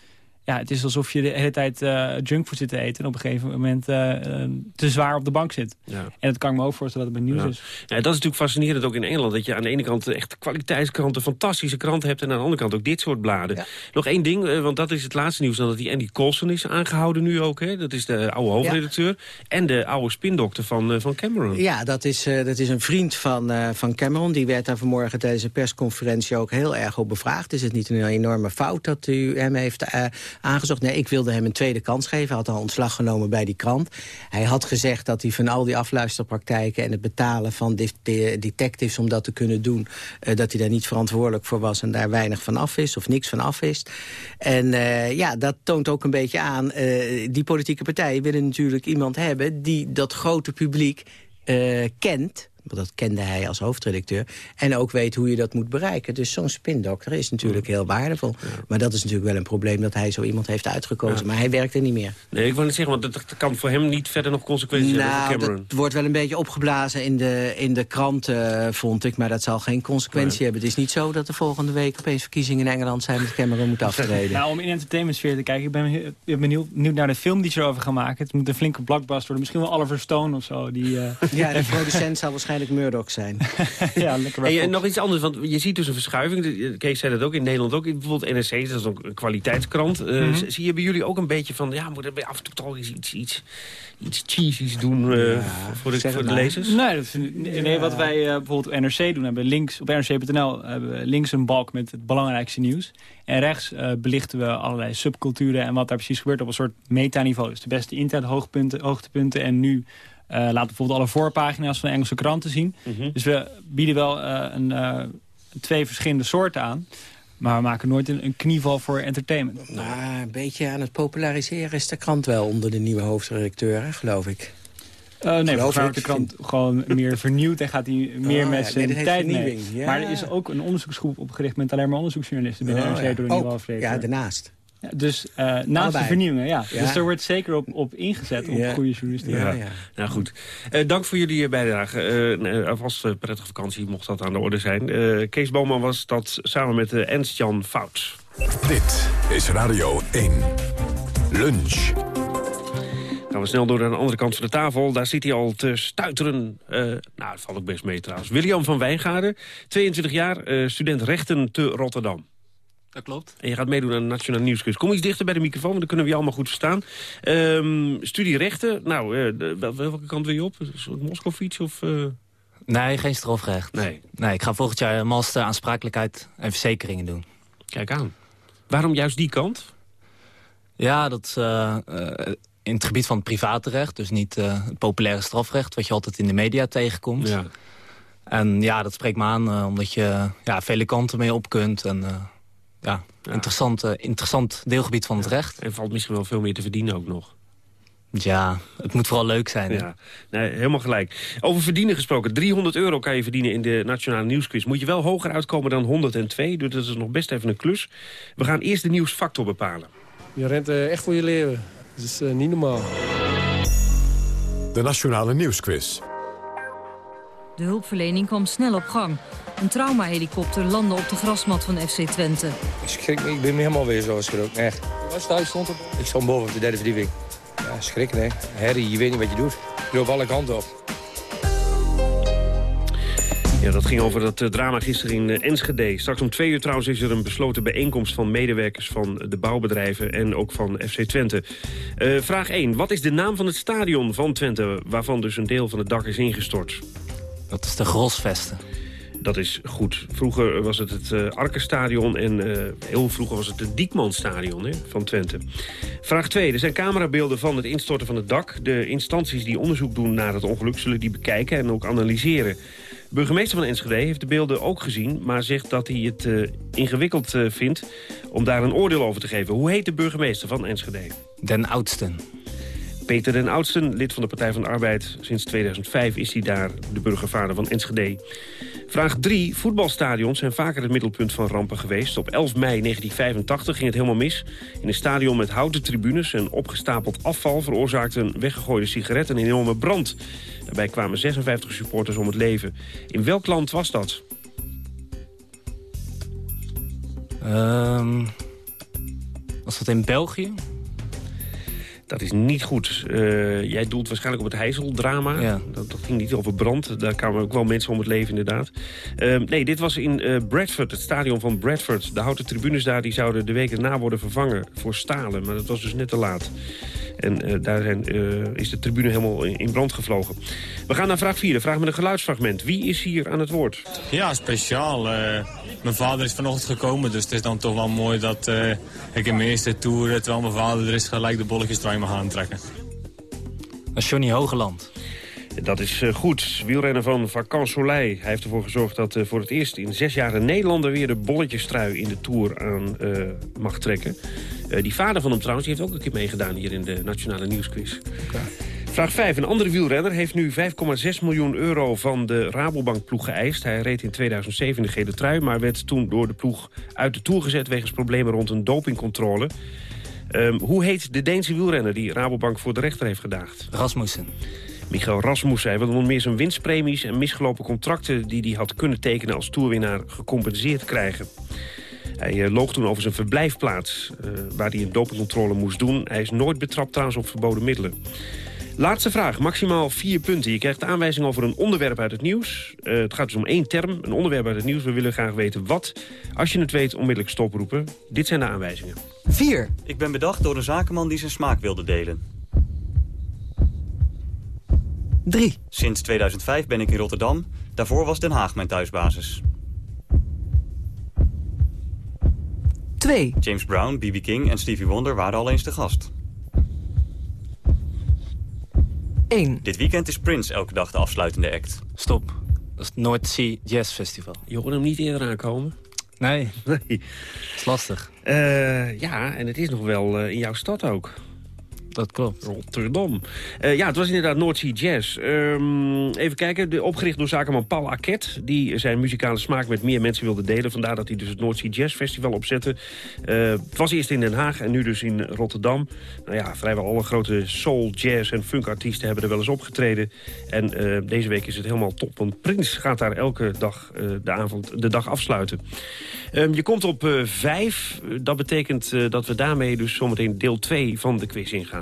ja, het is alsof je de hele tijd uh, junkfood zit te eten... en op een gegeven moment uh, te zwaar op de bank zit. Ja. En dat kan ik me ook voorstellen dat het bij nieuws is. Ja, dat is natuurlijk fascinerend ook in Engeland. Dat je aan de ene kant echt kwaliteitskranten, fantastische kranten hebt... en aan de andere kant ook dit soort bladen. Nog één ding, want dat is het laatste nieuws... dat die Andy Colson is aangehouden nu ook. Hè? Dat is de oude hoofdredacteur. En de oude spindokter van, van Cameron. Ja, dat is, dat is een vriend van, van Cameron. Die werd daar vanmorgen tijdens een persconferentie ook heel erg op bevraagd. Is het niet een enorme fout dat u hem heeft aangezocht. Nee, ik wilde hem een tweede kans geven. Hij had al ontslag genomen bij die krant. Hij had gezegd dat hij van al die afluisterpraktijken... en het betalen van detectives om dat te kunnen doen... Uh, dat hij daar niet verantwoordelijk voor was en daar weinig van af is... of niks van af is. En uh, ja, dat toont ook een beetje aan... Uh, die politieke partijen willen natuurlijk iemand hebben... die dat grote publiek kent want dat kende hij als hoofdredacteur. En ook weet hoe je dat moet bereiken. Dus zo'n spindokter is natuurlijk heel waardevol. Maar dat is natuurlijk wel een probleem dat hij zo iemand heeft uitgekozen. Maar hij werkt er niet meer. Nee, ik wil niet zeggen, want dat kan voor hem niet verder nog consequenties nou, hebben voor Cameron. het wordt wel een beetje opgeblazen in de, in de kranten, vond ik. Maar dat zal geen consequentie hebben. Het is niet zo dat de volgende week opeens verkiezingen in Engeland zijn... met Cameron moet aftreden. Nou, om in entertainment sfeer te kijken. Ik ben benieuwd, benieuwd naar de film die ze erover gaan maken. Het moet een flinke blockbuster worden. Misschien wel Oliver Stone of zo. Die, uh... Ja, de producent zal waarschijnlijk waarschijnlijk Murdoch zijn. ja, lekker en, nog iets anders, want je ziet dus een verschuiving. Kees zei dat ook in Nederland ook. Bijvoorbeeld NRC, dat is ook een kwaliteitskrant. Uh, mm -hmm. Zie je bij jullie ook een beetje van... ja, moet er af en toe toch iets, iets, iets, iets cheesies doen uh, ja, voor, de, voor de lezers? Nee, dat vind, nee wat wij uh, bijvoorbeeld op NRC doen... hebben links op nrc.nl hebben we links een balk met het belangrijkste nieuws. En rechts belichten we allerlei subculturen... en wat daar precies gebeurt op een soort metaniveau. Dus de beste internethoogtepunten hoogtepunten en nu... Uh, laten bijvoorbeeld alle voorpagina's van de Engelse kranten zien. Mm -hmm. Dus we bieden wel uh, een, uh, twee verschillende soorten aan. Maar we maken nooit een, een knieval voor entertainment. Nou, een beetje aan het populariseren is de krant wel onder de nieuwe hoofdredacteur, geloof ik. Uh, nee, ik. de krant gewoon meer vernieuwd en gaat hij meer oh, met zijn ja, tijd mee. Ja. Maar er is ook een onderzoeksgroep opgericht met alleen maar onderzoeksjournalisten binnen oh, NRC door de nieuwe hoofdredacteur. Ja, daarnaast. Dus uh, naast Allebei. de vernieuwingen, ja. ja. Dus er wordt zeker op, op ingezet, op ja. goede journalistiek. Ja, ja. Nou goed. Uh, dank voor jullie bijdrage. Uh, alvast prettige vakantie, mocht dat aan de orde zijn. Kees Boman was dat samen met Ernst-Jan Fout. Dit is Radio 1. Lunch. Gaan we snel door naar de andere kant van de tafel. Daar zit hij al te stuiteren. nou, dat valt ook best mee trouwens. William van Wijngaarden, 22 jaar, student rechten te Rotterdam. Dat klopt. En je gaat meedoen aan de Nationale Nieuwsquiz. Kom iets dichter bij de microfoon, want dan kunnen we je allemaal goed verstaan. Um, studie rechten, nou, uh, welke kant wil je op? Een soort Moskovits of... Uh... Nee, geen strafrecht. Nee. nee, ik ga volgend jaar een master aansprakelijkheid en verzekeringen doen. Kijk aan. Waarom juist die kant? Ja, dat uh, in het gebied van het privaatrecht. Dus niet het populaire strafrecht, wat je altijd in de media tegenkomt. Ja. En ja, dat spreekt me aan, omdat je ja, vele kanten mee op kunt. En ja, ja. Interessant, uh, interessant deelgebied van het recht. En valt misschien wel veel meer te verdienen ook nog. Ja, het moet vooral leuk zijn. Ja, nee, helemaal gelijk. Over verdienen gesproken. 300 euro kan je verdienen in de Nationale Nieuwsquiz. Moet je wel hoger uitkomen dan 102, dus dat is nog best even een klus. We gaan eerst de nieuwsfactor bepalen. Je rent uh, echt voor je leven. Dat is uh, niet normaal. De Nationale Nieuwsquiz. De hulpverlening kwam snel op gang. Een traumahelikopter landde op de grasmat van FC Twente. Ik schrik me, ik ben me helemaal weer zo geschrokken, echt. Waar thuis stond op? Ik stond boven op de derde verdieping. Ja, schrikken hè. Harry, je weet niet wat je doet. Je loopt alle kanten op. Ja, dat ging over dat uh, drama gisteren in uh, Enschede. Straks om twee uur trouwens is er een besloten bijeenkomst... van medewerkers van de bouwbedrijven en ook van FC Twente. Uh, vraag 1. Wat is de naam van het stadion van Twente... waarvan dus een deel van het dak is ingestort? Dat is de Grosvesten. Dat is goed. Vroeger was het het uh, Arkenstadion en uh, heel vroeger was het het Diekmanstadion hè, van Twente. Vraag 2. Er zijn camerabeelden van het instorten van het dak. De instanties die onderzoek doen naar het ongeluk zullen die bekijken en ook analyseren. De burgemeester van Enschede heeft de beelden ook gezien... maar zegt dat hij het uh, ingewikkeld vindt om daar een oordeel over te geven. Hoe heet de burgemeester van Enschede? Den Oudsten. Peter den Oudsten, lid van de Partij van de Arbeid. Sinds 2005 is hij daar de burgervader van Enschede. Vraag 3. Voetbalstadions zijn vaker het middelpunt van rampen geweest. Op 11 mei 1985 ging het helemaal mis. In een stadion met houten tribunes en opgestapeld afval... veroorzaakte een weggegooide sigaret een enorme brand. Daarbij kwamen 56 supporters om het leven. In welk land was dat? Um, Was dat in België? Dat is niet goed. Uh, jij doelt waarschijnlijk op het Heizeldrama. Ja. Dat, dat, ging niet over brand. Daar kwamen ook wel mensen om het leven inderdaad. Uh, nee, dit was in uh, Bradford, het stadion van Bradford. De houten tribunes daar die zouden de week erna worden vervangen voor stalen. Maar dat was dus net te laat. En daar zijn, is de tribune helemaal in, brand gevlogen. We gaan naar vraag 4, de vraag met een geluidsfragment. Wie is hier aan het woord? Ja, speciaal. mijn vader is vanochtend gekomen, dus het is dan toch wel mooi dat ik in mijn eerste tour, terwijl mijn vader er is, gelijk de bolletjes eruit mag aantrekken. Johnny Hogeland. Dat is uh, goed. Wielrenner van Vacan Soleil. Hij heeft ervoor gezorgd dat uh, voor het eerst in zes jaar een Nederlander... weer de bolletjestrui in de Tour aan uh, mag trekken. die vader van hem trouwens, die heeft ook een keer meegedaan... hier in de Nationale Nieuwsquiz. Okay. Vraag 5. Een andere wielrenner heeft nu 5,6 miljoen euro van de Rabobank-ploeg geëist. Hij reed in 2007 de gele trui, maar werd toen door de ploeg uit de Tour gezet... wegens problemen rond een dopingcontrole. Um, hoe heet de Deense wielrenner die Rabobank voor de rechter heeft gedaagd? Rasmussen. Michael Rasmussen. Hij wilde nog meer zijn winstpremies en misgelopen contracten... die hij had kunnen tekenen als toerwinnaar gecompenseerd krijgen. Hij uh, loog toen over zijn verblijfplaats, uh, waar hij een dopingcontrole moest doen. Hij is nooit betrapt trouwens op verboden middelen. Laatste vraag, maximaal vier punten. Je krijgt aanwijzing over een onderwerp uit het nieuws. Uh, het gaat dus om één term, een onderwerp uit het nieuws. We willen graag weten wat. Als je het weet, onmiddellijk stoproepen. Dit zijn de aanwijzingen. 4. Ik ben bedacht door een zakenman die zijn smaak wilde delen. 3. Sinds 2005 ben ik in Rotterdam. Daarvoor was Den Haag mijn thuisbasis. 2. James Brown, B.B. King en Stevie Wonder waren al eens te gast. 1. Dit weekend is Prince elke dag de afsluitende act. Stop. Dat is het North Sea Jazz Festival. Je hoort hem niet eerder aankomen? Nee. Nee. Dat is lastig. Uh, ja, en het is nog wel uh, in jouw stad ook. Dat klopt. Rotterdam. Uh, ja, het was inderdaad Sea Jazz. Um, even kijken, de, opgericht door zakenman Paul Arquette... die zijn muzikale smaak met meer mensen wilde delen. Vandaar dat hij dus het Sea Jazz Festival opzette. Uh, het was eerst in Den Haag en nu dus in Rotterdam. Nou ja, vrijwel alle grote soul, jazz en funkartiesten hebben er wel eens opgetreden. En uh, deze week is het helemaal top, want Prins gaat daar elke dag de, avond, de dag afsluiten. Um, je komt op vijf. Dat betekent dat we daarmee dus zometeen deel 2 van de quiz ingaan.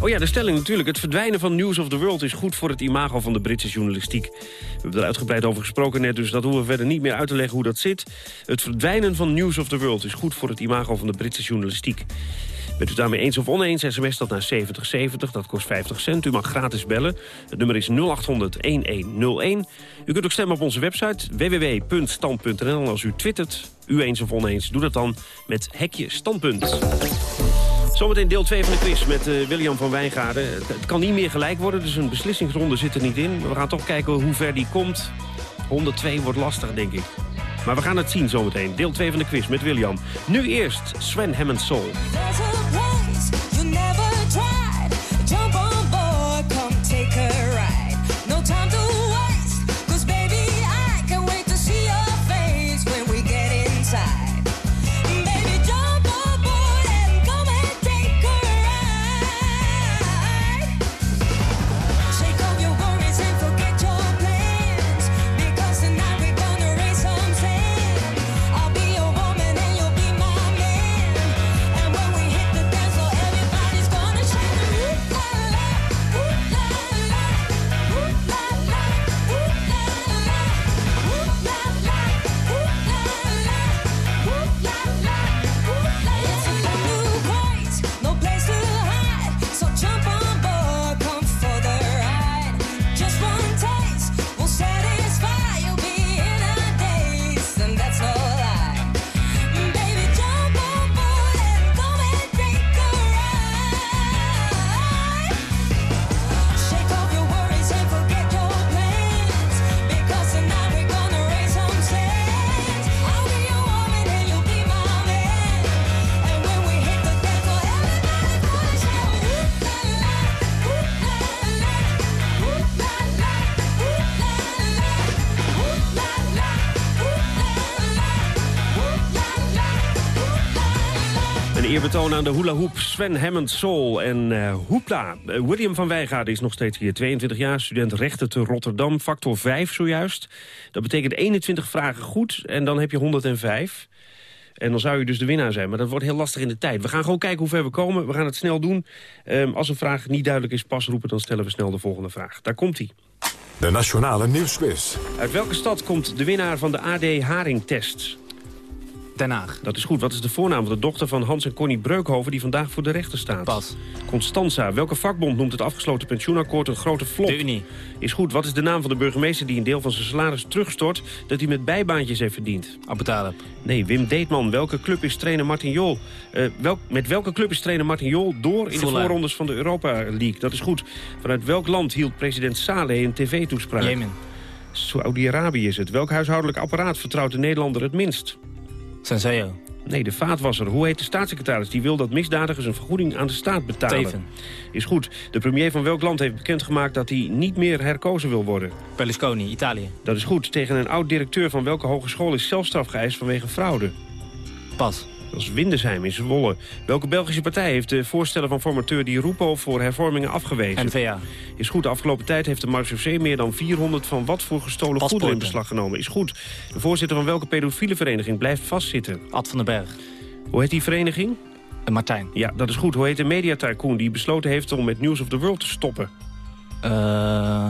Oh ja, de stelling natuurlijk. Het verdwijnen van News of the World is goed voor het imago van de Britse journalistiek. We hebben er uitgebreid over gesproken net, dus dat hoeven we verder niet meer uit te leggen hoe dat zit. Het verdwijnen van News of the World is goed voor het imago van de Britse journalistiek. Bent u daarmee eens of oneens, sms dat naar 7070, dat kost 50 cent. U mag gratis bellen. Het nummer is 0800-1101. U kunt ook stemmen op onze website www.stand.nl. Als u twittert, u eens of oneens, doe dat dan met hekje standpunt. Zometeen deel 2 van de quiz met uh, William van Wijngaarden. Het, kan niet meer gelijk worden, dus een beslissingsronde zit er niet in. We gaan toch kijken hoe ver die komt. 102 wordt lastig, denk ik. Maar we gaan het zien zometeen. Deel 2 van de quiz met William. Nu eerst Sven Hammond Soul. Aan de hula hoop Sven Hammond Soul en uh, Hoepla. Uh, William van Wijgaarden is nog steeds hier. 22 jaar, student rechten te Rotterdam. Factor 5 zojuist. Dat betekent 21 vragen goed en dan heb je 105. En dan zou je dus de winnaar zijn. Maar dat wordt heel lastig in de tijd. We gaan gewoon kijken hoe ver we komen. We gaan het snel doen. Um, als een vraag niet duidelijk is, pas roepen. Dan stellen we snel de volgende vraag. Daar komt hij. De Nationale Nieuwsquiz. Uit welke stad komt de winnaar van de AD Haring-test? Den Haag. Dat is goed. Wat is de voornaam van de dochter van Hans en Connie Breukhoven... die vandaag voor de rechter staat? Pas. Constanza. Welke vakbond noemt het afgesloten pensioenakkoord een grote flop? De Unie. Is goed. Wat is de naam van de burgemeester die een deel van zijn salaris terugstort... dat hij met bijbaantjes heeft verdiend? Abu. Nee, Wim Deetman. Welke club is trainer Martin Jol? Uh, welk, met welke club is trainer Martin Jol door in de voorrondes van de Europa League? Dat is goed. Vanuit welk land hield president Saleh een tv-toespraak? Jemen. Saudi-Arabië is het. Welk huishoudelijk apparaat vertrouwt de Nederlander het minst? Senseo. Nee, de vaatwasser. Hoe heet de staatssecretaris die wil dat misdadigers een vergoeding aan de staat betalen? Teven. Is goed. De premier van welk land heeft bekendgemaakt dat hij niet meer herkozen wil worden? Berlusconi, Italië. Dat is goed. Tegen een oud-directeur van welke hogeschool is zelfstraf geëist vanwege fraude? Pas. Dat is Windesheim in Zwolle. Welke Belgische partij heeft de voorstellen van formateur Di Rupo voor hervormingen afgewezen? NVA. Is goed. De afgelopen tijd heeft de Marseillais meer dan 400 van wat voor gestolen Paspoorten. goederen in beslag genomen? Is goed. De voorzitter van welke pedofiele vereniging blijft vastzitten? Ad van den Berg. Hoe heet die vereniging? En Martijn. Ja, dat is goed. Hoe heet de mediatycoon die besloten heeft om met News of the World te stoppen? Uh,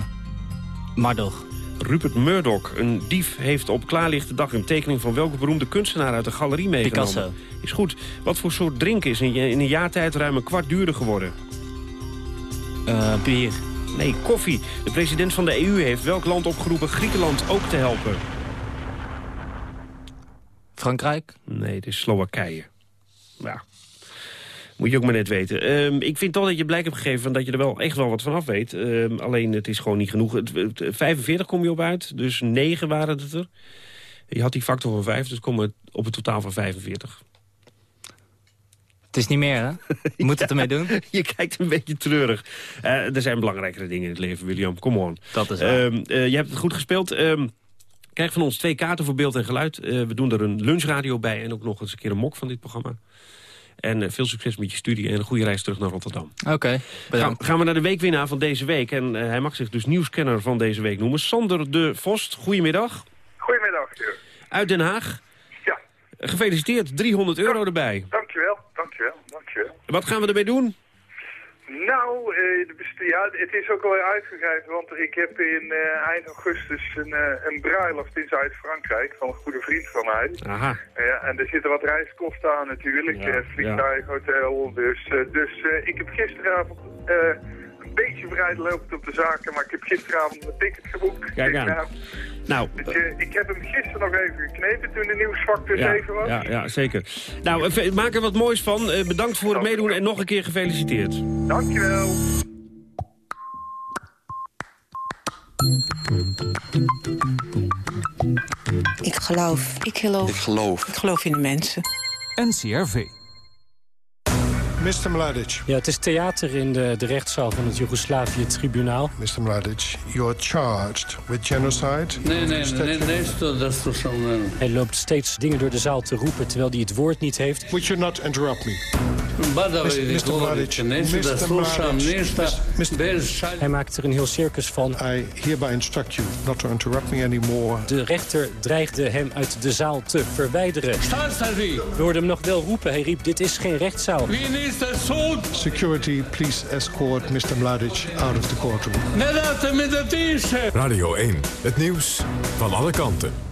Mardog. Rupert Murdoch, een dief, heeft op klaarlichte dag een tekening van welke beroemde kunstenaar uit de galerie meegenomen? Picasso. Is goed. Wat voor soort drinken is in, in een jaar tijd ruim een kwart duurder geworden? Uh, bier. Nee, koffie. De president van de EU heeft welk land opgeroepen Griekenland ook te helpen? Frankrijk? Nee, het is Slowakije. Ja. Moet je ook maar net weten. Um, ik vind toch dat je blijk hebt gegeven van dat je er wel echt wel wat van af weet. Um, alleen het is gewoon niet genoeg. Het, het, 45 kom je op uit, dus 9 waren het er. Je had die factor van 5, dus kom je op een totaal van 45. Het is niet meer, hè? Je moet ja, het ermee doen. Je kijkt een beetje treurig. Uh, er zijn belangrijkere dingen in het leven, William. Come on. Dat is waar. Um, uh, je hebt het goed gespeeld. krijg van ons twee kaarten voor beeld en geluid. Uh, we doen er een lunchradio bij en ook nog eens een keer een mok van dit programma. En uh, veel succes met je studie en een goede reis terug naar Rotterdam. Oké, okay, gaan, gaan we naar de weekwinnaar van deze week. En uh, hij mag zich dus nieuwskenner van deze week noemen. Sander de Vost, goedemiddag. Goedemiddag. Uit Den Haag. Ja. Gefeliciteerd, 300 euro ja, erbij. Dankjewel, dankjewel, dankjewel. Wat gaan we ermee doen? Nou, uh, ja, het is ook al uitgegeven, want ik heb in uh, eind augustus een, uh, een bruiloft in Zuid-Frankrijk van een goede vriend van mij. Aha. Ja, en er zitten wat reiskosten aan natuurlijk, ja, vliegtuig, ja. hotel, dus, dus ik heb gisteravond een beetje lopend op de zaken, maar ik heb gisteravond een ticket geboekt. Kijk aan. Nou, dus, uh, ik heb hem gisteren nog even geknepen toen de nieuwsfactor ja, 7 was. Ja, ja, zeker. Nou, maak er wat moois van. Uh, bedankt voor het meedoen en nog een keer gefeliciteerd. Dankjewel. Ik geloof. Ik geloof. Ik geloof. Ik geloof in de mensen. NCRV. Mr. Mladic. Ja, het is theater in de, de rechtszaal van het Joegoslavië-tribunaal. Mr. Mladic, you are charged with genocide. Nee, nee, nee, nee, dat is toch zo. Hij loopt steeds dingen door de zaal te roepen terwijl hij het woord niet heeft. Would you not interrupt me? Mr. Mladic, Hij maakt er een heel circus van. I hereby instruct you not to interrupt me anymore. De rechter dreigde hem uit de zaal te verwijderen. We hoorden hem nog wel roepen. Hij riep, dit is geen rechtszaal. Wie is? Security, please escort Mr. Mladic out of the courtroom. Radio 1, het nieuws van alle kanten.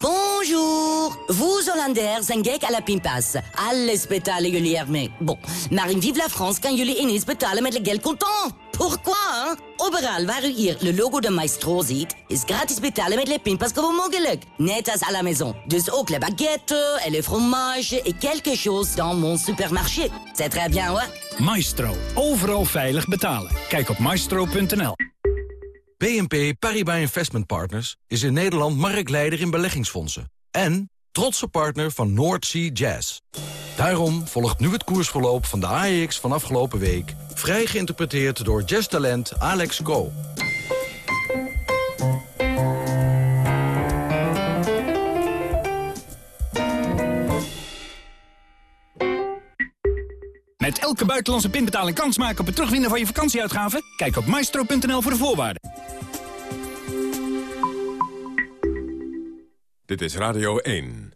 Bonjour! Vous, Hollanders, zijn gek à la pinpas. Alles betalen jullie ermee. Bon, maar in Vive la France kan jullie ineens betalen met le geld contant. Pourquoi? Hein? Overal waar u hier le logo de Maestro ziet, is gratis betalen met Le Pimpas gewoon mogelijk. Net als à la maison. Dus ook le baguette et le fromage et quelque chose dans mon supermarché. C'est très bien, hoor. Maestro. Overal veilig betalen. Kijk op maestro.nl. BNP Paribas Investment Partners is in Nederland marktleider in beleggingsfondsen. En trotse partner van North Sea Jazz. Daarom volgt nu het koersverloop van de AEX van afgelopen week... vrij geïnterpreteerd door jazztalent Alex Go. Met elke buitenlandse pinbetaling kans maken op het terugwinnen van je vakantieuitgaven? Kijk op maestro.nl voor de voorwaarden. Dit is Radio 1.